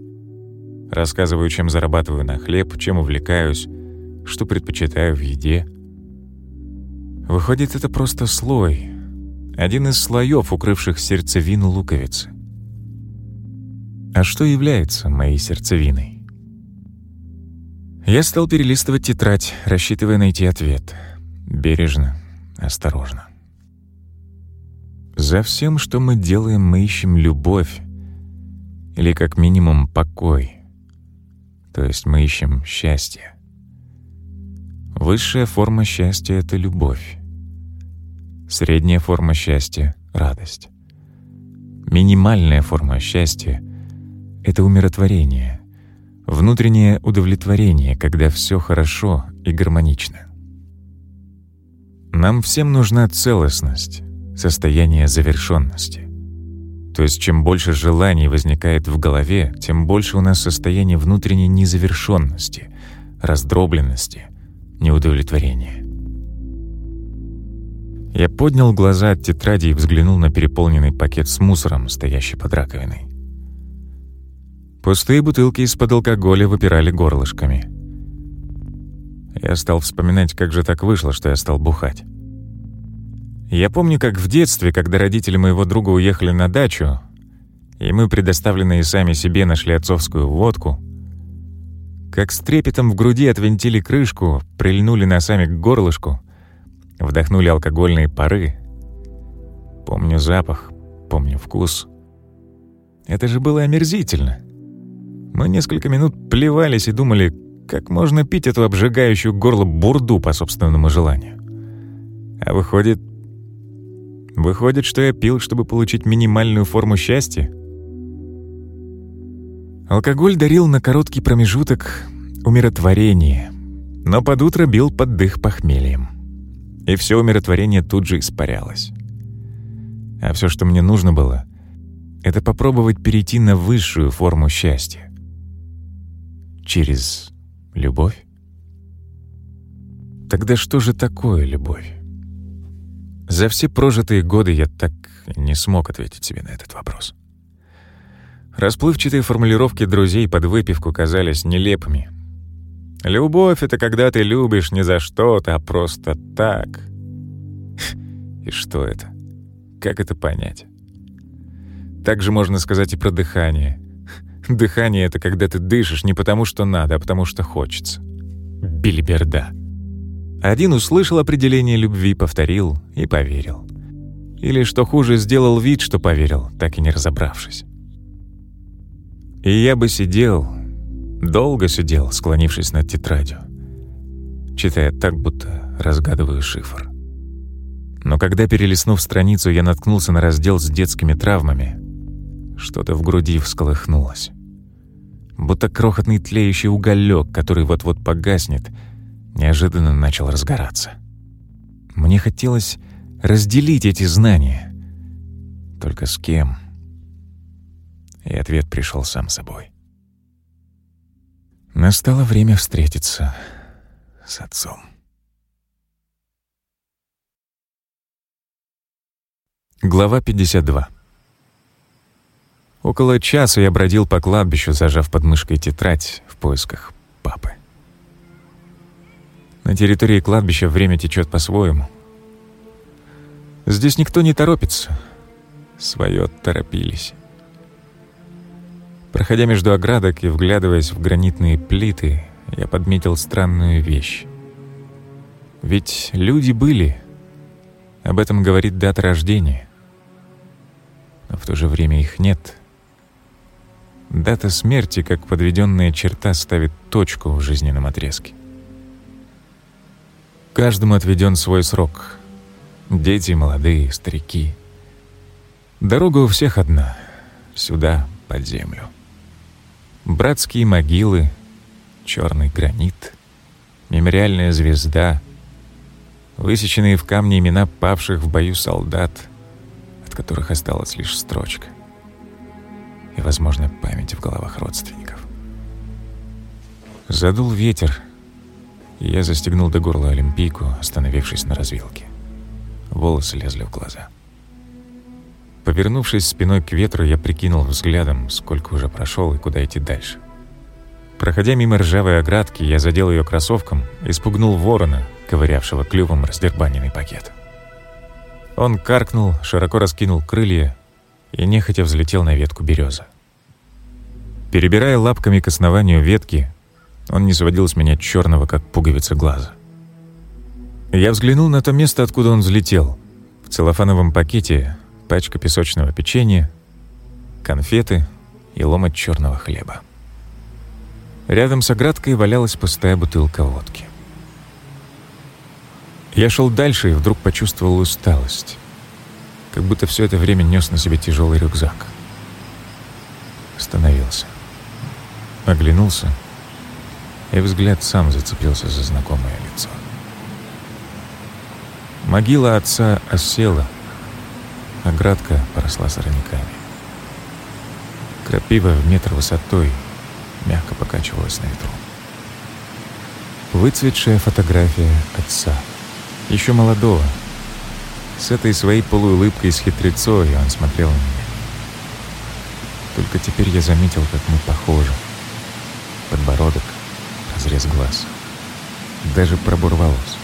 Рассказываю, чем зарабатываю на хлеб, чем увлекаюсь, что предпочитаю в еде. Выходит, это просто слой. Один из слоев, укрывших сердцевину луковицы. А что является моей сердцевиной? Я стал перелистывать тетрадь, рассчитывая найти ответ. Бережно, осторожно. За всем, что мы делаем, мы ищем любовь или как минимум покой. То есть мы ищем счастье. Высшая форма счастья — это любовь. Средняя форма счастья — радость. Минимальная форма счастья — это умиротворение, внутреннее удовлетворение, когда все хорошо и гармонично. Нам всем нужна целостность, состояние завершенности. То есть чем больше желаний возникает в голове, тем больше у нас состояние внутренней незавершенности, раздробленности, неудовлетворения. Я поднял глаза от тетради и взглянул на переполненный пакет с мусором, стоящий под раковиной. Пустые бутылки из-под алкоголя выпирали горлышками. Я стал вспоминать, как же так вышло, что я стал бухать. Я помню, как в детстве, когда родители моего друга уехали на дачу, и мы, предоставленные сами себе, нашли отцовскую водку, как с трепетом в груди отвинтили крышку, прильнули носами к горлышку, вдохнули алкогольные пары. Помню запах, помню вкус. Это же было омерзительно. Мы несколько минут плевались и думали, как можно пить эту обжигающую горло бурду по собственному желанию. А выходит, Выходит, что я пил, чтобы получить минимальную форму счастья? Алкоголь дарил на короткий промежуток умиротворение, но под утро бил под дых похмельем. И все умиротворение тут же испарялось. А все, что мне нужно было, это попробовать перейти на высшую форму счастья. Через любовь? Тогда что же такое любовь? За все прожитые годы я так не смог ответить себе на этот вопрос. Расплывчатые формулировки друзей под выпивку казались нелепыми. «Любовь — это когда ты любишь не за что-то, а просто так». (laughs) И что это? Как это понять? Также можно сказать и про дыхание. Дыхание — это когда ты дышишь не потому, что надо, а потому, что хочется. Билиберда. Один услышал определение любви, повторил и поверил. Или, что хуже, сделал вид, что поверил, так и не разобравшись. И я бы сидел, долго сидел, склонившись над тетрадью, читая так, будто разгадываю шифр. Но когда, перелистнув страницу, я наткнулся на раздел с детскими травмами, что-то в груди всколыхнулось. Будто крохотный тлеющий уголек, который вот-вот погаснет, неожиданно начал разгораться. Мне хотелось разделить эти знания. Только с кем? И ответ пришел сам собой. Настало время встретиться с отцом. Глава 52 Около часа я бродил по кладбищу, зажав под мышкой тетрадь в поисках папы. На территории кладбища время течет по-своему. Здесь никто не торопится. Своё торопились. Проходя между оградок и вглядываясь в гранитные плиты, я подметил странную вещь. Ведь люди были. Об этом говорит дата рождения но в то же время их нет. Дата смерти, как подведенная черта, ставит точку в жизненном отрезке. Каждому отведен свой срок. Дети, молодые, старики. Дорога у всех одна — сюда, под землю. Братские могилы, черный гранит, мемориальная звезда, высеченные в камне имена павших в бою солдат — которых осталась лишь строчка. И, возможно, память в головах родственников. Задул ветер, и я застегнул до горла олимпийку, остановившись на развилке. Волосы лезли в глаза. Повернувшись спиной к ветру, я прикинул взглядом, сколько уже прошел и куда идти дальше. Проходя мимо ржавой оградки, я задел ее кроссовком и спугнул ворона, ковырявшего клювом раздербаненный пакет. Он каркнул, широко раскинул крылья и нехотя взлетел на ветку березы. Перебирая лапками к основанию ветки, он не сводил с меня черного, как пуговица глаза. Я взглянул на то место, откуда он взлетел. В целлофановом пакете пачка песочного печенья, конфеты и ломоть черного хлеба. Рядом с оградкой валялась пустая бутылка водки. Я шел дальше и вдруг почувствовал усталость. Как будто все это время нес на себе тяжелый рюкзак. Остановился. Оглянулся, и взгляд сам зацепился за знакомое лицо. Могила отца осела, оградка поросла сорняками. Крапива в метр высотой мягко покачивалась на ветру. Выцветшая фотография отца — еще молодого. С этой своей полуулыбкой с хитрецой он смотрел на меня. Только теперь я заметил, как мы похожи. Подбородок, разрез глаз, даже пробор волос.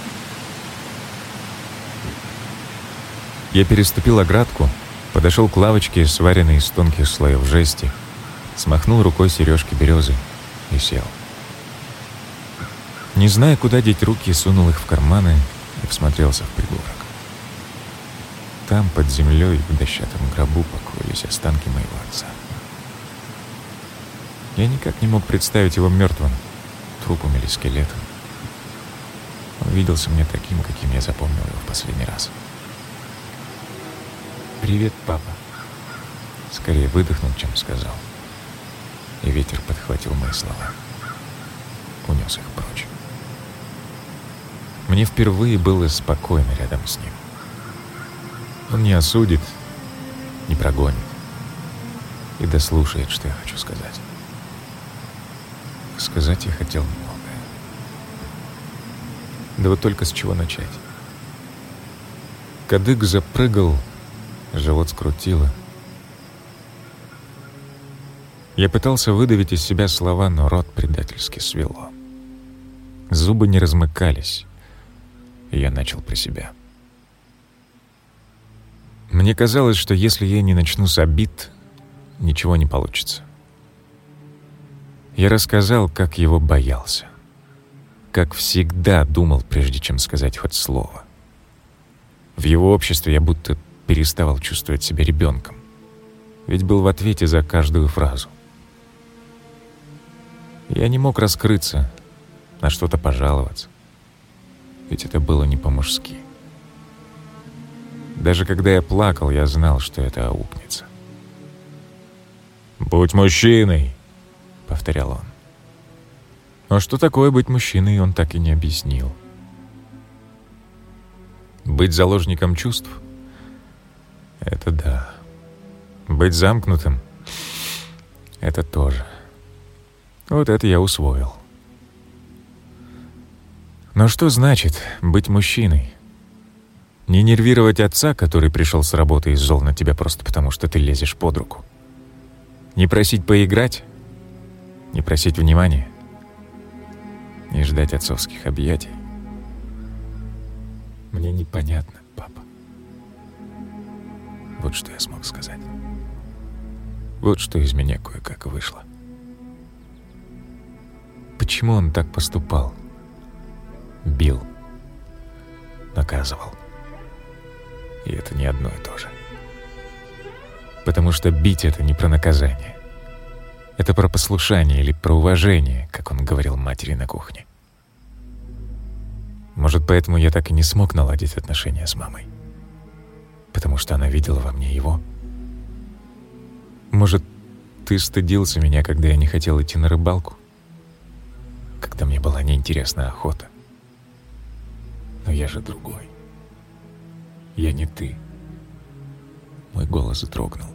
Я переступил оградку, подошел к лавочке, сваренной из тонких слоев жести, смахнул рукой сережки березы и сел. Не зная, куда деть руки, сунул их в карманы и всмотрелся в пригорок. Там, под землей, в дощатом гробу покоились останки моего отца. Я никак не мог представить его мертвым, трупом или скелетом. Он виделся мне таким, каким я запомнил его в последний раз. «Привет, папа!» Скорее выдохнул, чем сказал. И ветер подхватил мои слова. Унес их прочь. Мне впервые было спокойно рядом с ним. Он не осудит, не прогонит и дослушает, что я хочу сказать. Сказать я хотел многое. Да вот только с чего начать. Кадык запрыгал, живот скрутило. Я пытался выдавить из себя слова, но рот предательски свело. Зубы не размыкались и я начал про себя. Мне казалось, что если я не начну с обид, ничего не получится. Я рассказал, как его боялся. Как всегда думал, прежде чем сказать хоть слово. В его обществе я будто переставал чувствовать себя ребенком. Ведь был в ответе за каждую фразу. Я не мог раскрыться, на что-то пожаловаться. Ведь это было не по-мужски. Даже когда я плакал, я знал, что это аукнется. «Будь мужчиной!» — повторял он. Но что такое быть мужчиной, он так и не объяснил. Быть заложником чувств — это да. Быть замкнутым — это тоже. Вот это я усвоил. Но что значит быть мужчиной? Не нервировать отца, который пришел с работы и зол на тебя просто потому, что ты лезешь под руку. Не просить поиграть, не просить внимания, не ждать отцовских объятий. Мне непонятно, папа. Вот что я смог сказать. Вот что из меня кое-как вышло. Почему он так поступал? Бил. Наказывал. И это не одно и то же. Потому что бить — это не про наказание. Это про послушание или про уважение, как он говорил матери на кухне. Может, поэтому я так и не смог наладить отношения с мамой. Потому что она видела во мне его. Может, ты стыдился меня, когда я не хотел идти на рыбалку? Когда мне была неинтересна охота? Но я же другой. Я не ты. Мой голос дрогнул.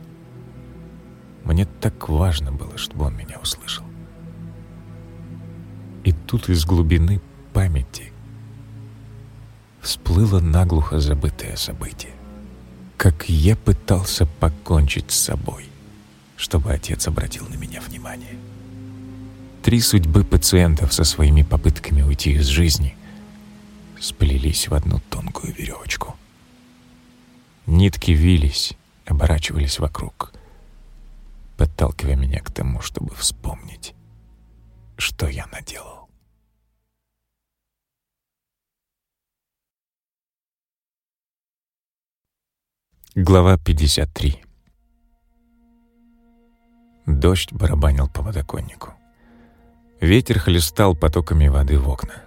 Мне так важно было, чтобы он меня услышал. И тут из глубины памяти всплыло наглухо забытое событие. Как я пытался покончить с собой, чтобы отец обратил на меня внимание. Три судьбы пациентов со своими попытками уйти из жизни сплелись в одну тонкую веревочку. Нитки вились, оборачивались вокруг, подталкивая меня к тому, чтобы вспомнить, что я наделал. Глава 53 Дождь барабанил по водоконнику. Ветер хлестал потоками воды в окна.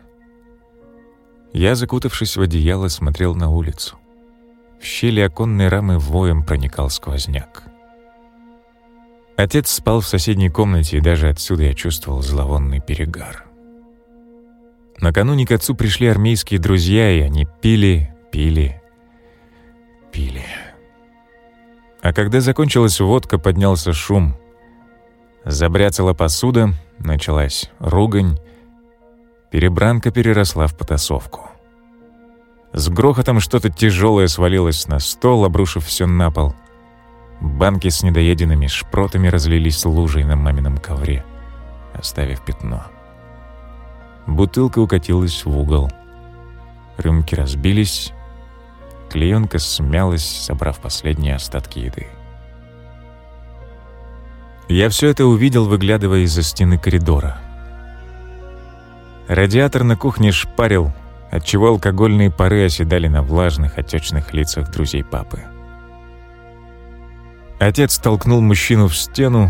Я, закутавшись в одеяло, смотрел на улицу. В щели оконной рамы воем проникал сквозняк. Отец спал в соседней комнате, и даже отсюда я чувствовал зловонный перегар. Накануне к отцу пришли армейские друзья, и они пили, пили, пили. А когда закончилась водка, поднялся шум. Забряцала посуда, началась ругань. Перебранка переросла в потасовку. С грохотом что-то тяжелое свалилось на стол, обрушив все на пол. Банки с недоеденными шпротами разлились лужей на мамином ковре, оставив пятно. Бутылка укатилась в угол. Рюмки разбились, клеенка смялась, собрав последние остатки еды. Я все это увидел, выглядывая из-за стены коридора. Радиатор на кухне шпарил, отчего алкогольные пары оседали на влажных, отечных лицах друзей папы. Отец толкнул мужчину в стену,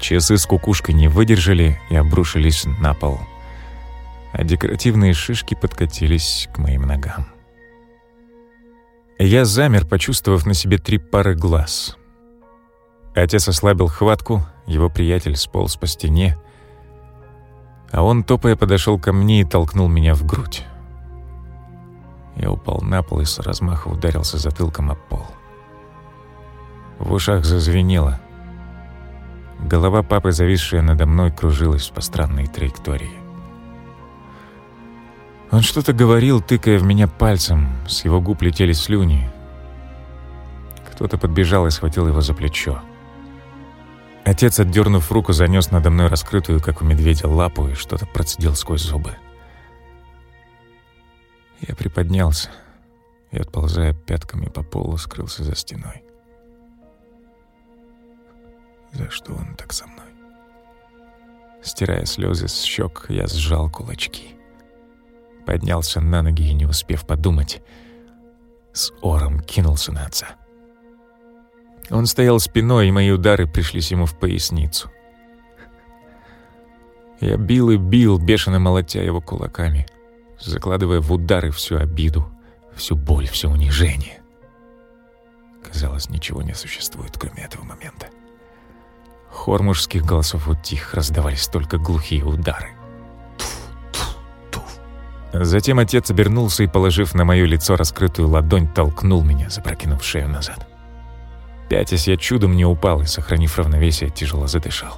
часы с кукушкой не выдержали и обрушились на пол, а декоративные шишки подкатились к моим ногам. Я замер, почувствовав на себе три пары глаз. Отец ослабил хватку, его приятель сполз по стене, а он, топая, подошел ко мне и толкнул меня в грудь. Я упал на пол и с размаха ударился затылком об пол. В ушах зазвенело. Голова папы, зависшая надо мной, кружилась по странной траектории. Он что-то говорил, тыкая в меня пальцем, с его губ летели слюни. Кто-то подбежал и схватил его за плечо. Отец, отдернув руку, занес надо мной раскрытую, как у медведя, лапу и что-то процедил сквозь зубы. Я приподнялся и, отползая пятками по полу, скрылся за стеной. За что он так со мной? Стирая слезы с щек, я сжал кулачки. Поднялся на ноги и, не успев подумать, с ором кинулся на отца. Он стоял спиной, и мои удары пришлись ему в поясницу. Я бил и бил, бешено молотя его кулаками, закладывая в удары всю обиду, всю боль, все унижение. Казалось, ничего не существует, кроме этого момента. Хор мужских голосов утих, раздавались только глухие удары. Затем отец обернулся и, положив на мое лицо раскрытую ладонь, толкнул меня, запрокинув шею назад. Пятясь, я чудом не упал и, сохранив равновесие, тяжело задышал.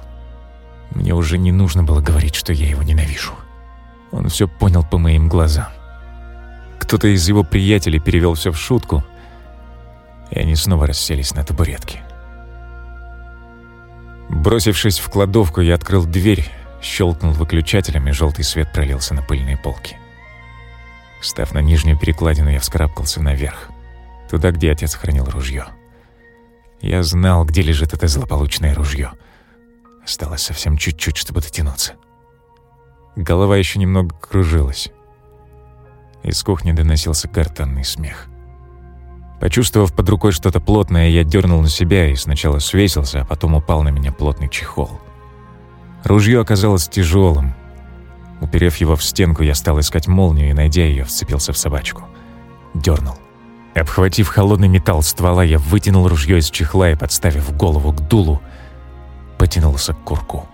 Мне уже не нужно было говорить, что я его ненавижу. Он все понял по моим глазам. Кто-то из его приятелей перевел все в шутку, и они снова расселись на табуретке. Бросившись в кладовку, я открыл дверь, щелкнул выключателем, и желтый свет пролился на пыльные полки. Став на нижнюю перекладину, я вскарабкался наверх, туда, где отец хранил ружье. Я знал, где лежит это злополучное ружье. Осталось совсем чуть-чуть, чтобы дотянуться. Голова еще немного кружилась. Из кухни доносился гортанный смех. Почувствовав под рукой что-то плотное, я дернул на себя и сначала свесился, а потом упал на меня плотный чехол. Ружье оказалось тяжелым. Уперев его в стенку, я стал искать молнию и, найдя ее, вцепился в собачку. Дернул. Обхватив холодный металл ствола, я вытянул ружье из чехла и, подставив голову к дулу, потянулся к курку.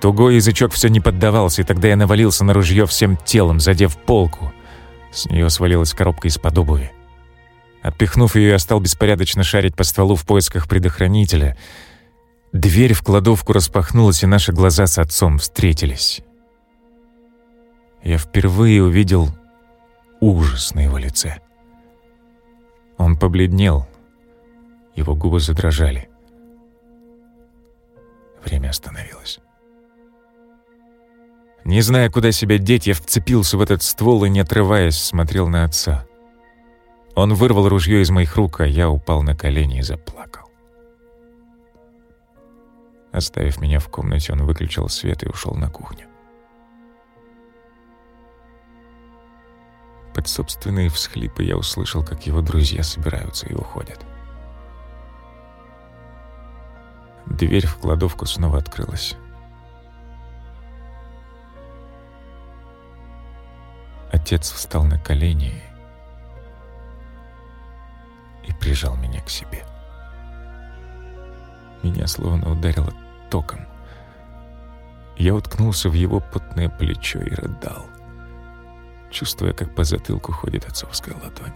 Тугой язычок все не поддавался, и тогда я навалился на ружье всем телом, задев полку. С нее свалилась коробка из-под обуви. Отпихнув ее, я стал беспорядочно шарить по стволу в поисках предохранителя. Дверь в кладовку распахнулась, и наши глаза с отцом встретились. Я впервые увидел ужас на его лице. Он побледнел, его губы задрожали. Время остановилось. Не зная, куда себя деть, я вцепился в этот ствол и, не отрываясь, смотрел на отца. Он вырвал ружье из моих рук, а я упал на колени и заплакал. Оставив меня в комнате, он выключил свет и ушел на кухню. Под собственные всхлипы я услышал, как его друзья собираются и уходят. Дверь в кладовку снова открылась. Отец встал на колени и прижал меня к себе. Меня словно ударило током. Я уткнулся в его потное плечо и рыдал, чувствуя, как по затылку ходит отцовская ладонь.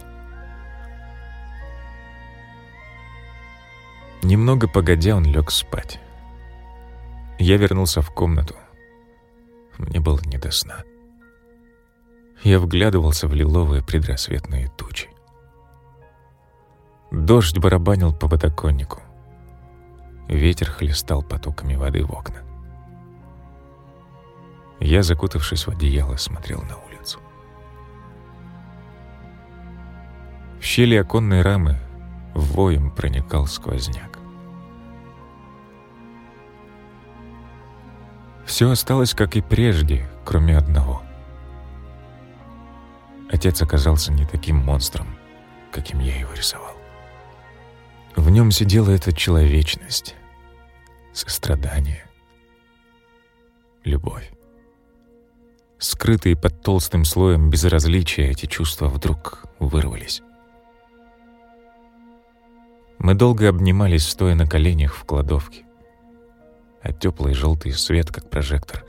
Немного погодя, он лег спать. Я вернулся в комнату. Мне было не до сна. Я вглядывался в лиловые предрассветные тучи. Дождь барабанил по подоконнику. Ветер хлестал потоками воды в окна. Я, закутавшись в одеяло, смотрел на улицу. В щели оконной рамы воем проникал сквозняк. Все осталось, как и прежде, кроме одного. Отец оказался не таким монстром, каким я его рисовал. В нем сидела эта человечность, сострадание, любовь. Скрытые под толстым слоем безразличия эти чувства вдруг вырвались. Мы долго обнимались, стоя на коленях в кладовке, а теплый желтый свет, как прожектор,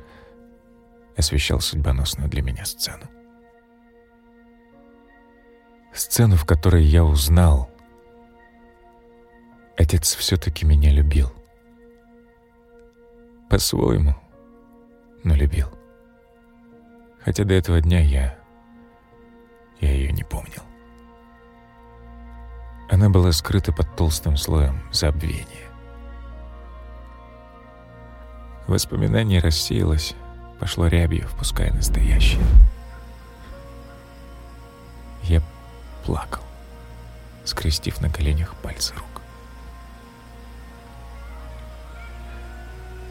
освещал судьбоносную для меня сцену. Сцену, в которой я узнал — Отец все-таки меня любил. По-своему, но любил. Хотя до этого дня я... я ее не помнил. Она была скрыта под толстым слоем забвения. Воспоминание рассеялось, пошло рябью, впуская настоящее. Плакал, скрестив на коленях пальцы рук.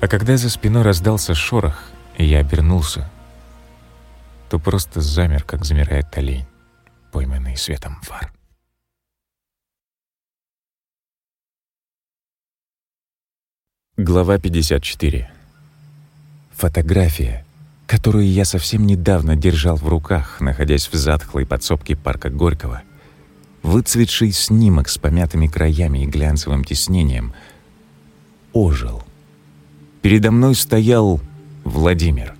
А когда за спиной раздался шорох, и я обернулся, то просто замер, как замирает олень, пойманный светом фар. Глава 54. фотография, которую я совсем недавно держал в руках, находясь в затхлой подсобке парка Горького. Выцветший снимок с помятыми краями и глянцевым тиснением ожил. Передо мной стоял Владимир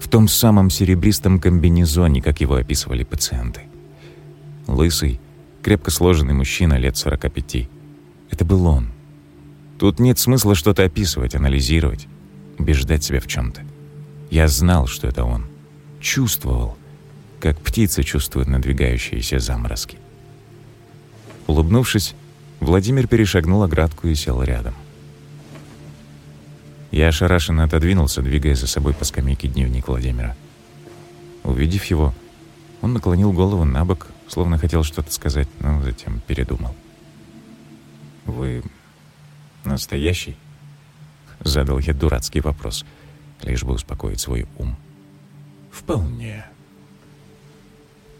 в том самом серебристом комбинезоне, как его описывали пациенты. Лысый, крепко сложенный мужчина лет 45. Это был он. Тут нет смысла что-то описывать, анализировать, убеждать себя в чем-то. Я знал, что это он. Чувствовал, как птица чувствует надвигающиеся заморозки. Улыбнувшись, Владимир перешагнул оградку и сел рядом. Я ошарашенно отодвинулся, двигая за собой по скамейке дневник Владимира. Увидев его, он наклонил голову на бок, словно хотел что-то сказать, но затем передумал. «Вы настоящий?» Задал я дурацкий вопрос, лишь бы успокоить свой ум. «Вполне».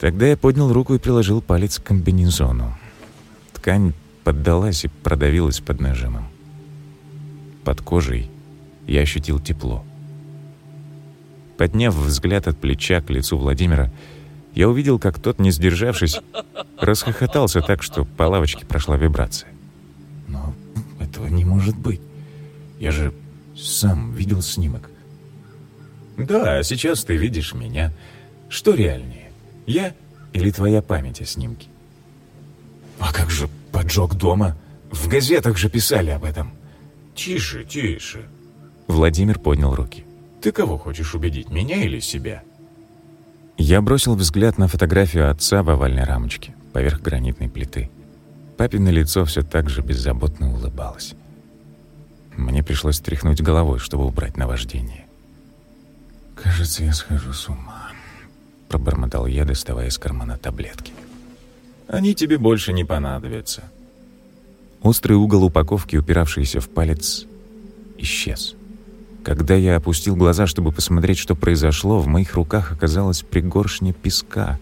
Тогда я поднял руку и приложил палец к комбинезону. Ткань поддалась и продавилась под нажимом. Под кожей я ощутил тепло. Подняв взгляд от плеча к лицу Владимира, я увидел, как тот, не сдержавшись, расхохотался так, что по лавочке прошла вибрация. «Но этого не может быть. Я же сам видел снимок». «Да, сейчас ты видишь меня. Что реальнее, я или твоя память о снимке?» «А как же поджог дома? В газетах же писали об этом». «Тише, тише. Владимир поднял руки. «Ты кого хочешь убедить, меня или себя?» Я бросил взгляд на фотографию отца в овальной рамочке, поверх гранитной плиты. Папино лицо все так же беззаботно улыбалось. Мне пришлось тряхнуть головой, чтобы убрать наваждение. «Кажется, я схожу с ума», — пробормотал я, доставая из кармана таблетки. «Они тебе больше не понадобятся». Острый угол упаковки, упиравшийся в палец, исчез. Когда я опустил глаза, чтобы посмотреть, что произошло, в моих руках оказалась пригоршня песка,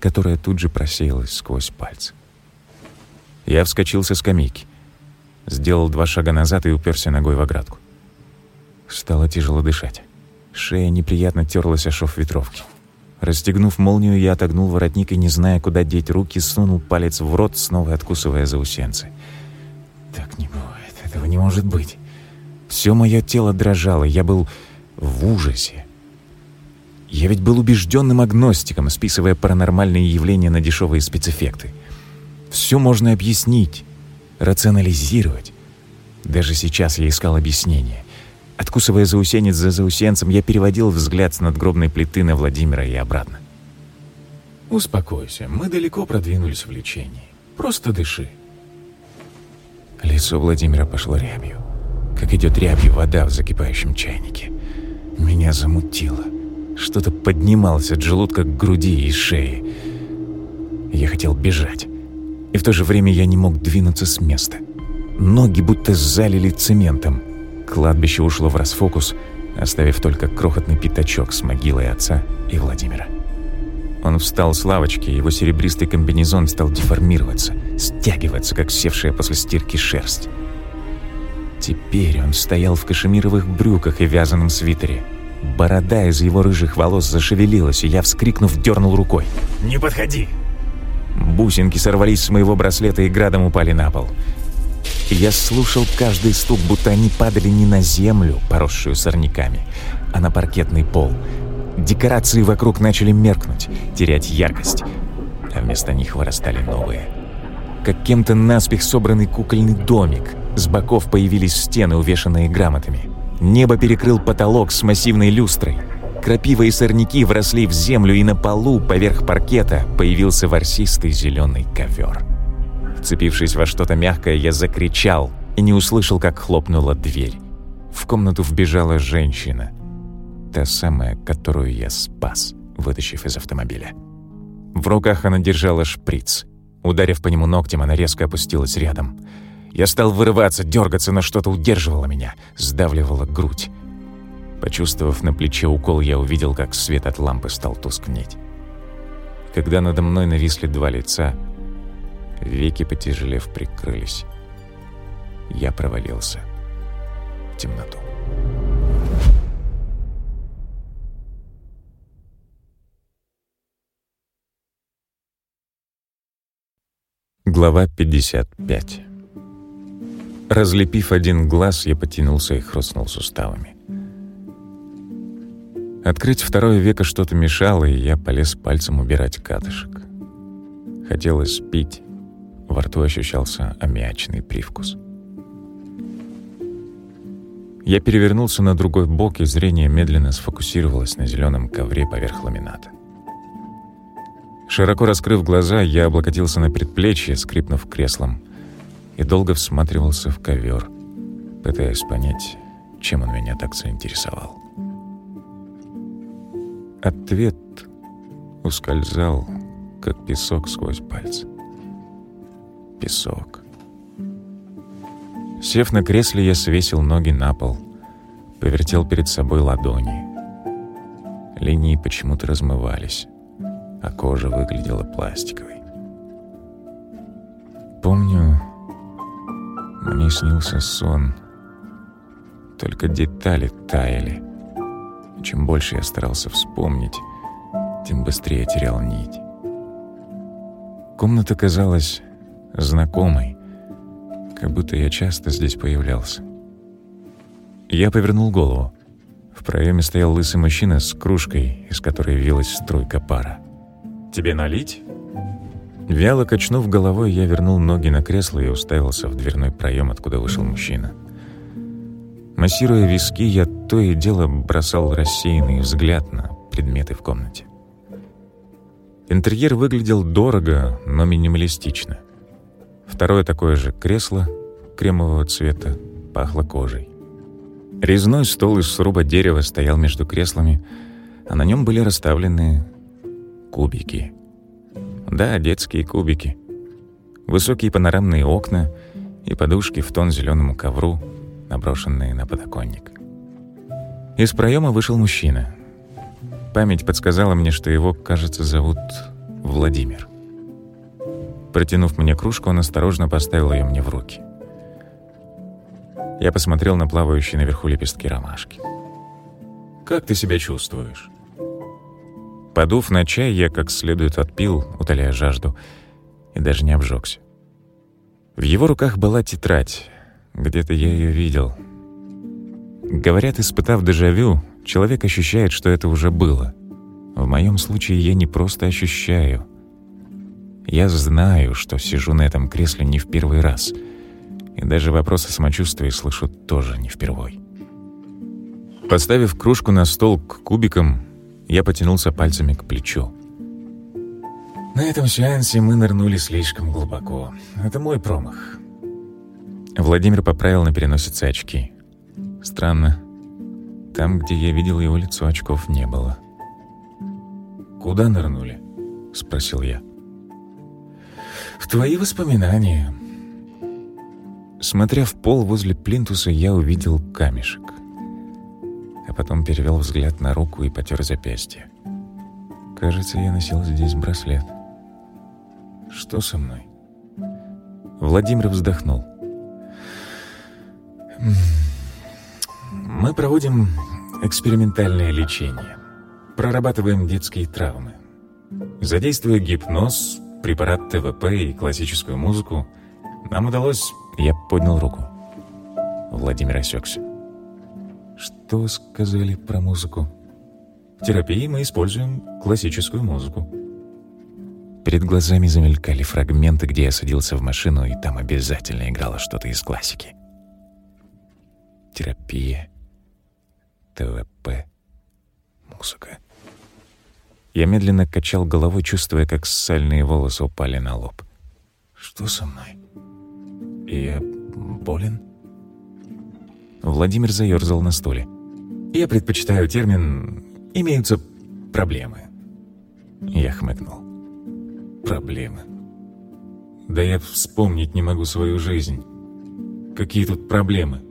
которая тут же просеялась сквозь пальцы. Я вскочил со скамейки, сделал два шага назад и уперся ногой в оградку. Стало тяжело дышать. Шея неприятно терлась о шов ветровки. Расстегнув молнию, я отогнул воротник и, не зная, куда деть руки, сунул палец в рот, снова откусывая заусенцы. «Так не бывает, этого не может быть». Все мое тело дрожало, я был в ужасе. Я ведь был убежденным агностиком, списывая паранормальные явления на дешевые спецэффекты. Все можно объяснить, рационализировать. Даже сейчас я искал объяснение. Откусывая заусенец за заусенцем, я переводил взгляд с надгробной плиты на Владимира и обратно. «Успокойся, мы далеко продвинулись в лечении. Просто дыши». Лицо Владимира пошло рябью как идет рябью вода в закипающем чайнике. Меня замутило. Что-то поднималось от желудка к груди и шеи. Я хотел бежать. И в то же время я не мог двинуться с места. Ноги будто залили цементом. Кладбище ушло в расфокус, оставив только крохотный пятачок с могилой отца и Владимира. Он встал с лавочки, его серебристый комбинезон стал деформироваться, стягиваться, как севшая после стирки шерсть. Теперь он стоял в кашемировых брюках и вязаном свитере. Борода из его рыжих волос зашевелилась, и я, вскрикнув, дернул рукой. «Не подходи!» Бусинки сорвались с моего браслета и градом упали на пол. Я слушал каждый стук, будто они падали не на землю, поросшую сорняками, а на паркетный пол. Декорации вокруг начали меркнуть, терять яркость, а вместо них вырастали новые. Как кем-то наспех собранный кукольный домик — с боков появились стены, увешанные грамотами. Небо перекрыл потолок с массивной люстрой. Крапива и сорняки вросли в землю, и на полу, поверх паркета, появился ворсистый зеленый ковер. Вцепившись во что-то мягкое, я закричал и не услышал, как хлопнула дверь. В комнату вбежала женщина. Та самая, которую я спас, вытащив из автомобиля. В руках она держала шприц. Ударив по нему ногтем, она резко опустилась рядом. Я стал вырываться, дергаться, но что-то удерживало меня, сдавливало грудь. Почувствовав на плече укол, я увидел, как свет от лампы стал тускнеть. Когда надо мной нависли два лица, Веки, потяжелев, прикрылись. Я провалился в темноту. Глава 55 Разлепив один глаз, я потянулся и хрустнул суставами. Открыть второе веко что-то мешало, и я полез пальцем убирать катышек. Хотелось пить, во рту ощущался аммиачный привкус. Я перевернулся на другой бок, и зрение медленно сфокусировалось на зеленом ковре поверх ламината. Широко раскрыв глаза, я облокотился на предплечье, скрипнув креслом, и долго всматривался в ковер, пытаясь понять, чем он меня так заинтересовал. Ответ ускользал, как песок сквозь пальцы. Песок. Сев на кресле, я свесил ноги на пол, повертел перед собой ладони. Линии почему-то размывались а кожа выглядела пластиковой. Помню, мне снился сон, только детали таяли. Чем больше я старался вспомнить, тем быстрее терял нить. Комната казалась знакомой, как будто я часто здесь появлялся. Я повернул голову. В проеме стоял лысый мужчина с кружкой, из которой вилась струйка пара. Тебе налить?» Вяло качнув головой, я вернул ноги на кресло и уставился в дверной проем, откуда вышел мужчина. Массируя виски, я то и дело бросал рассеянный взгляд на предметы в комнате. Интерьер выглядел дорого, но минималистично. Второе такое же кресло кремового цвета пахло кожей. Резной стол из сруба дерева стоял между креслами, а на нем были расставлены кубики. Да, детские кубики. Высокие панорамные окна и подушки в тон зеленому ковру, наброшенные на подоконник. Из проема вышел мужчина. Память подсказала мне, что его, кажется, зовут Владимир. Протянув мне кружку, он осторожно поставил ее мне в руки. Я посмотрел на плавающие наверху лепестки ромашки. «Как ты себя чувствуешь?» Подув на чай, я как следует отпил, утоляя жажду, и даже не обжегся. В его руках была тетрадь. Где-то я ее видел. Говорят, испытав дежавю, человек ощущает, что это уже было. В моем случае я не просто ощущаю. Я знаю, что сижу на этом кресле не в первый раз. И даже вопросы самочувствия слышу тоже не впервой. Поставив кружку на стол к кубикам, я потянулся пальцами к плечу. На этом сеансе мы нырнули слишком глубоко. Это мой промах. Владимир поправил на переносице очки. Странно. Там, где я видел его лицо, очков не было. «Куда нырнули?» — спросил я. «В твои воспоминания». Смотря в пол возле плинтуса, я увидел камешек а потом перевел взгляд на руку и потер запястье. Кажется, я носил здесь браслет. Что со мной? Владимир вздохнул. Мы проводим экспериментальное лечение. Прорабатываем детские травмы. Задействуя гипноз, препарат ТВП и классическую музыку, нам удалось... Я поднял руку. Владимир осекся. Что сказали про музыку? В терапии мы используем классическую музыку. Перед глазами замелькали фрагменты, где я садился в машину, и там обязательно играло что-то из классики. Терапия, ТВП, музыка. Я медленно качал головой, чувствуя, как сальные волосы упали на лоб. Что со мной? Я болен? Владимир заерзал на стуле. «Я предпочитаю термин «имеются проблемы». Я хмыкнул. «Проблемы. Да я вспомнить не могу свою жизнь. Какие тут проблемы?»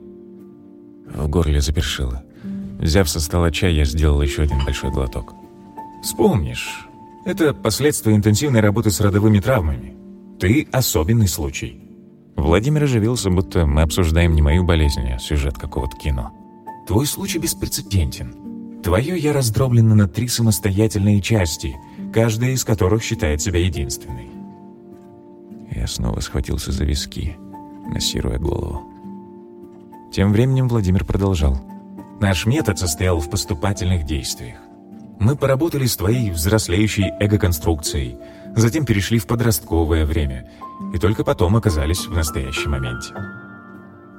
В горле запершило. Взяв со стола чай, я сделал еще один большой глоток. «Вспомнишь. Это последствия интенсивной работы с родовыми травмами. Ты особенный случай». Владимир оживился, будто мы обсуждаем не мою болезнь, а сюжет какого-то кино. «Твой случай беспрецедентен. Твое я раздроблено на три самостоятельные части, каждая из которых считает себя единственной». Я снова схватился за виски, массируя голову. Тем временем Владимир продолжал. Наш метод состоял в поступательных действиях. Мы поработали с твоей взрослеющей эго-конструкцией, затем перешли в подростковое время и только потом оказались в настоящем моменте.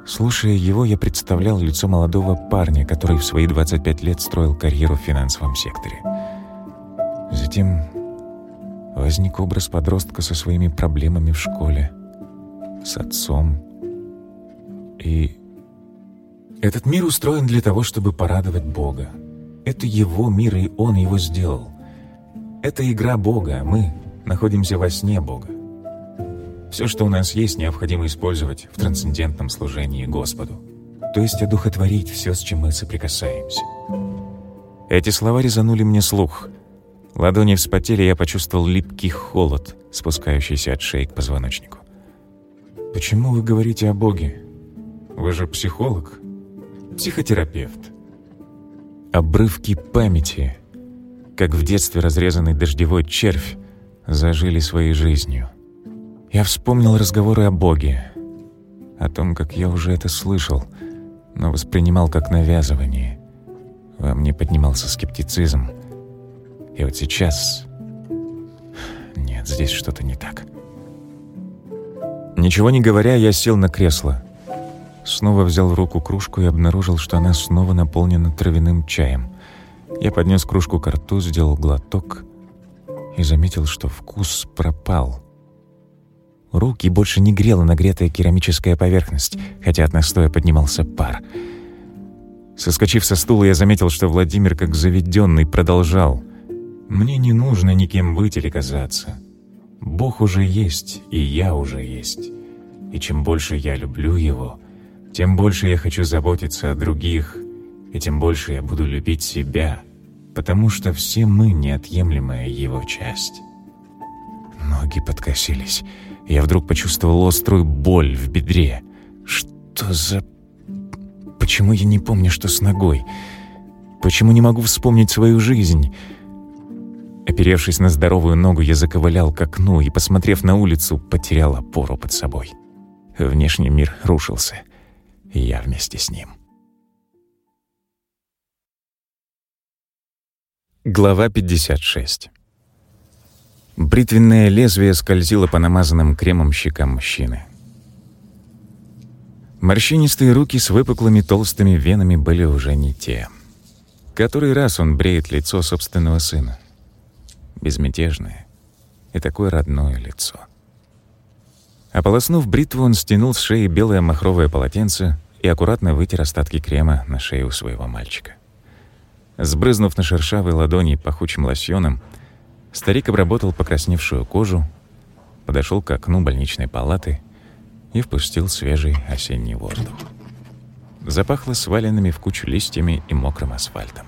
Слушая его, я представлял лицо молодого парня, который в свои 25 лет строил карьеру в финансовом секторе. Затем возник образ подростка со своими проблемами в школе, с отцом. И этот мир устроен для того, чтобы порадовать Бога. Это его мир, и он его сделал. Это игра Бога, мы находимся во сне Бога. Все, что у нас есть, необходимо использовать в трансцендентном служении Господу. То есть одухотворить все, с чем мы соприкасаемся. Эти слова резанули мне слух. Ладони вспотели, я почувствовал липкий холод, спускающийся от шеи к позвоночнику. «Почему вы говорите о Боге? Вы же психолог, психотерапевт». Обрывки памяти, как в детстве разрезанный дождевой червь, зажили своей жизнью. Я вспомнил разговоры о Боге, о том, как я уже это слышал, но воспринимал как навязывание. Во мне поднимался скептицизм. И вот сейчас... Нет, здесь что-то не так. Ничего не говоря, я сел на кресло. Снова взял в руку кружку и обнаружил, что она снова наполнена травяным чаем. Я поднес кружку к рту, сделал глоток и заметил, что вкус пропал. Руки больше не грела нагретая керамическая поверхность, хотя от настоя поднимался пар. Соскочив со стула, я заметил, что Владимир, как заведенный, продолжал. «Мне не нужно никем быть или казаться. Бог уже есть, и я уже есть. И чем больше я люблю Его, тем больше я хочу заботиться о других, и тем больше я буду любить себя, потому что все мы неотъемлемая Его часть». Ноги подкосились. Я вдруг почувствовал острую боль в бедре. Что за... Почему я не помню, что с ногой? Почему не могу вспомнить свою жизнь? Оперевшись на здоровую ногу, я заковылял к окну и, посмотрев на улицу, потерял опору под собой. Внешний мир рушился, и я вместе с ним. Глава 56 Бритвенное лезвие скользило по намазанным кремом щекам мужчины. Морщинистые руки с выпуклыми толстыми венами были уже не те. Который раз он бреет лицо собственного сына. Безмятежное и такое родное лицо. Ополоснув бритву, он стянул с шеи белое махровое полотенце и аккуратно вытер остатки крема на шее у своего мальчика. Сбрызнув на шершавой ладони пахучим лосьоном, Старик обработал покрасневшую кожу, подошел к окну больничной палаты и впустил свежий осенний воздух. Запахло сваленными в кучу листьями и мокрым асфальтом.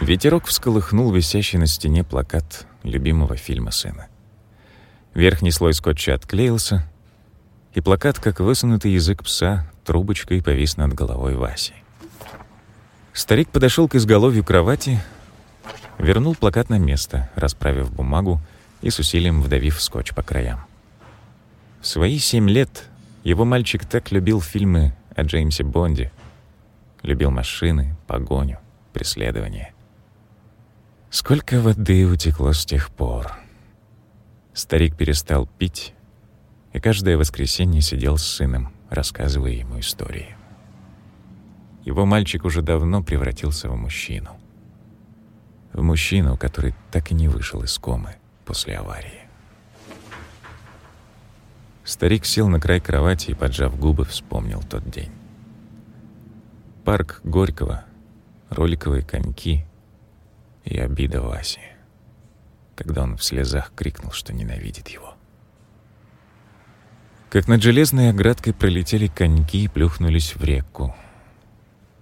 Ветерок всколыхнул висящий на стене плакат любимого фильма сына. Верхний слой скотча отклеился, и плакат, как высунутый язык пса, трубочкой повис над головой Васи. Старик подошел к изголовью кровати, Вернул плакат на место, расправив бумагу и с усилием вдавив скотч по краям. В свои семь лет его мальчик так любил фильмы о Джеймсе Бонде. Любил машины, погоню, преследование. Сколько воды утекло с тех пор. Старик перестал пить и каждое воскресенье сидел с сыном, рассказывая ему истории. Его мальчик уже давно превратился в мужчину в мужчину, который так и не вышел из комы после аварии. Старик сел на край кровати и, поджав губы, вспомнил тот день. Парк Горького, роликовые коньки и обида Васи, когда он в слезах крикнул, что ненавидит его. Как над железной оградкой пролетели коньки и плюхнулись в реку.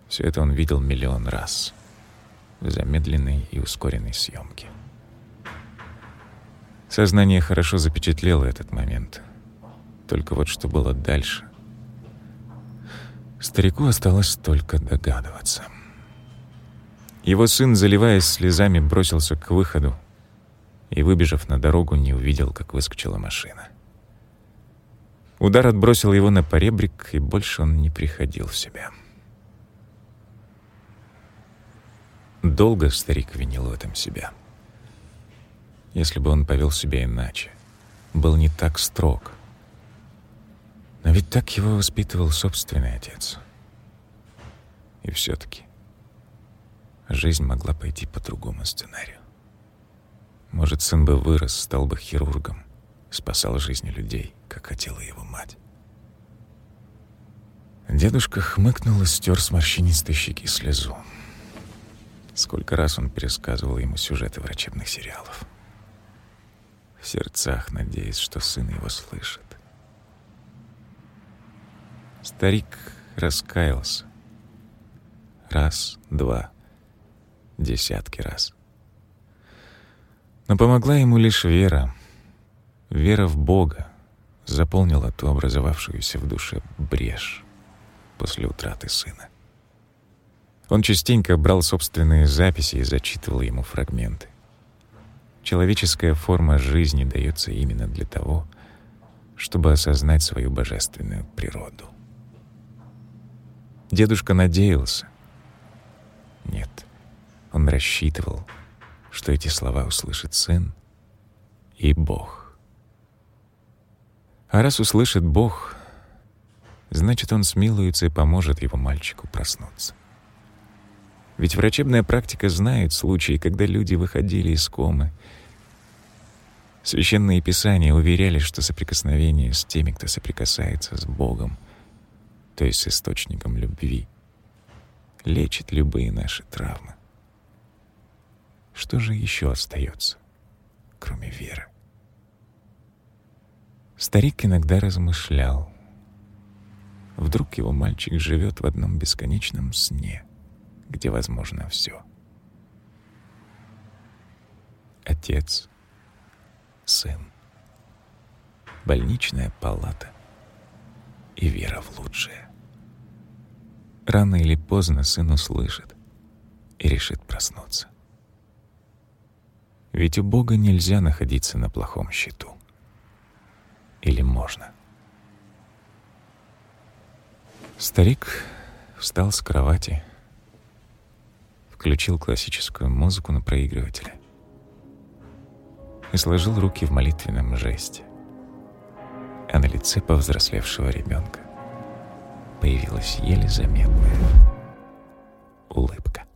Все это он видел миллион раз — в замедленной и ускоренной съемке. Сознание хорошо запечатлело этот момент. Только вот что было дальше. Старику осталось только догадываться. Его сын, заливаясь слезами, бросился к выходу и, выбежав на дорогу, не увидел, как выскочила машина. Удар отбросил его на поребрик, и больше он не приходил в себя. Долго старик винил в этом себя. Если бы он повел себя иначе, был не так строг. Но ведь так его воспитывал собственный отец. И все-таки жизнь могла пойти по другому сценарию. Может, сын бы вырос, стал бы хирургом, спасал жизни людей, как хотела его мать. Дедушка хмыкнул и стер с морщинистой щеки слезу. Сколько раз он пересказывал ему сюжеты врачебных сериалов. В сердцах надеясь, что сын его слышит. Старик раскаялся. Раз, два, десятки раз. Но помогла ему лишь вера. Вера в Бога заполнила ту образовавшуюся в душе брешь после утраты сына. Он частенько брал собственные записи и зачитывал ему фрагменты. Человеческая форма жизни дается именно для того, чтобы осознать свою божественную природу. Дедушка надеялся. Нет, он рассчитывал, что эти слова услышит сын и Бог. А раз услышит Бог, значит, он смилуется и поможет его мальчику проснуться. Ведь врачебная практика знает случаи, когда люди выходили из комы. Священные писания уверяли, что соприкосновение с теми, кто соприкасается с Богом, то есть с источником любви, лечит любые наши травмы. Что же еще остается, кроме веры? Старик иногда размышлял. Вдруг его мальчик живет в одном бесконечном сне — где возможно все. Отец, сын, больничная палата и вера в лучшее. Рано или поздно сын услышит и решит проснуться. Ведь у Бога нельзя находиться на плохом счету. Или можно? Старик встал с кровати, включил классическую музыку на проигрывателе и сложил руки в молитвенном жесте. А на лице повзрослевшего ребенка появилась еле заметная улыбка.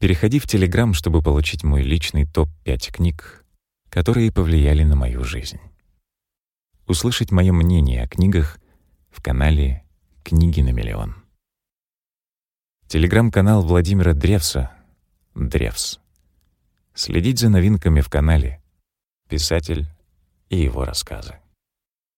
Переходи в Телеграм, чтобы получить мой личный топ-5 книг, которые повлияли на мою жизнь. Услышать мое мнение о книгах в канале «Книги на миллион». Телеграм-канал Владимира Древса «Древс». Следить за новинками в канале «Писатель и его рассказы».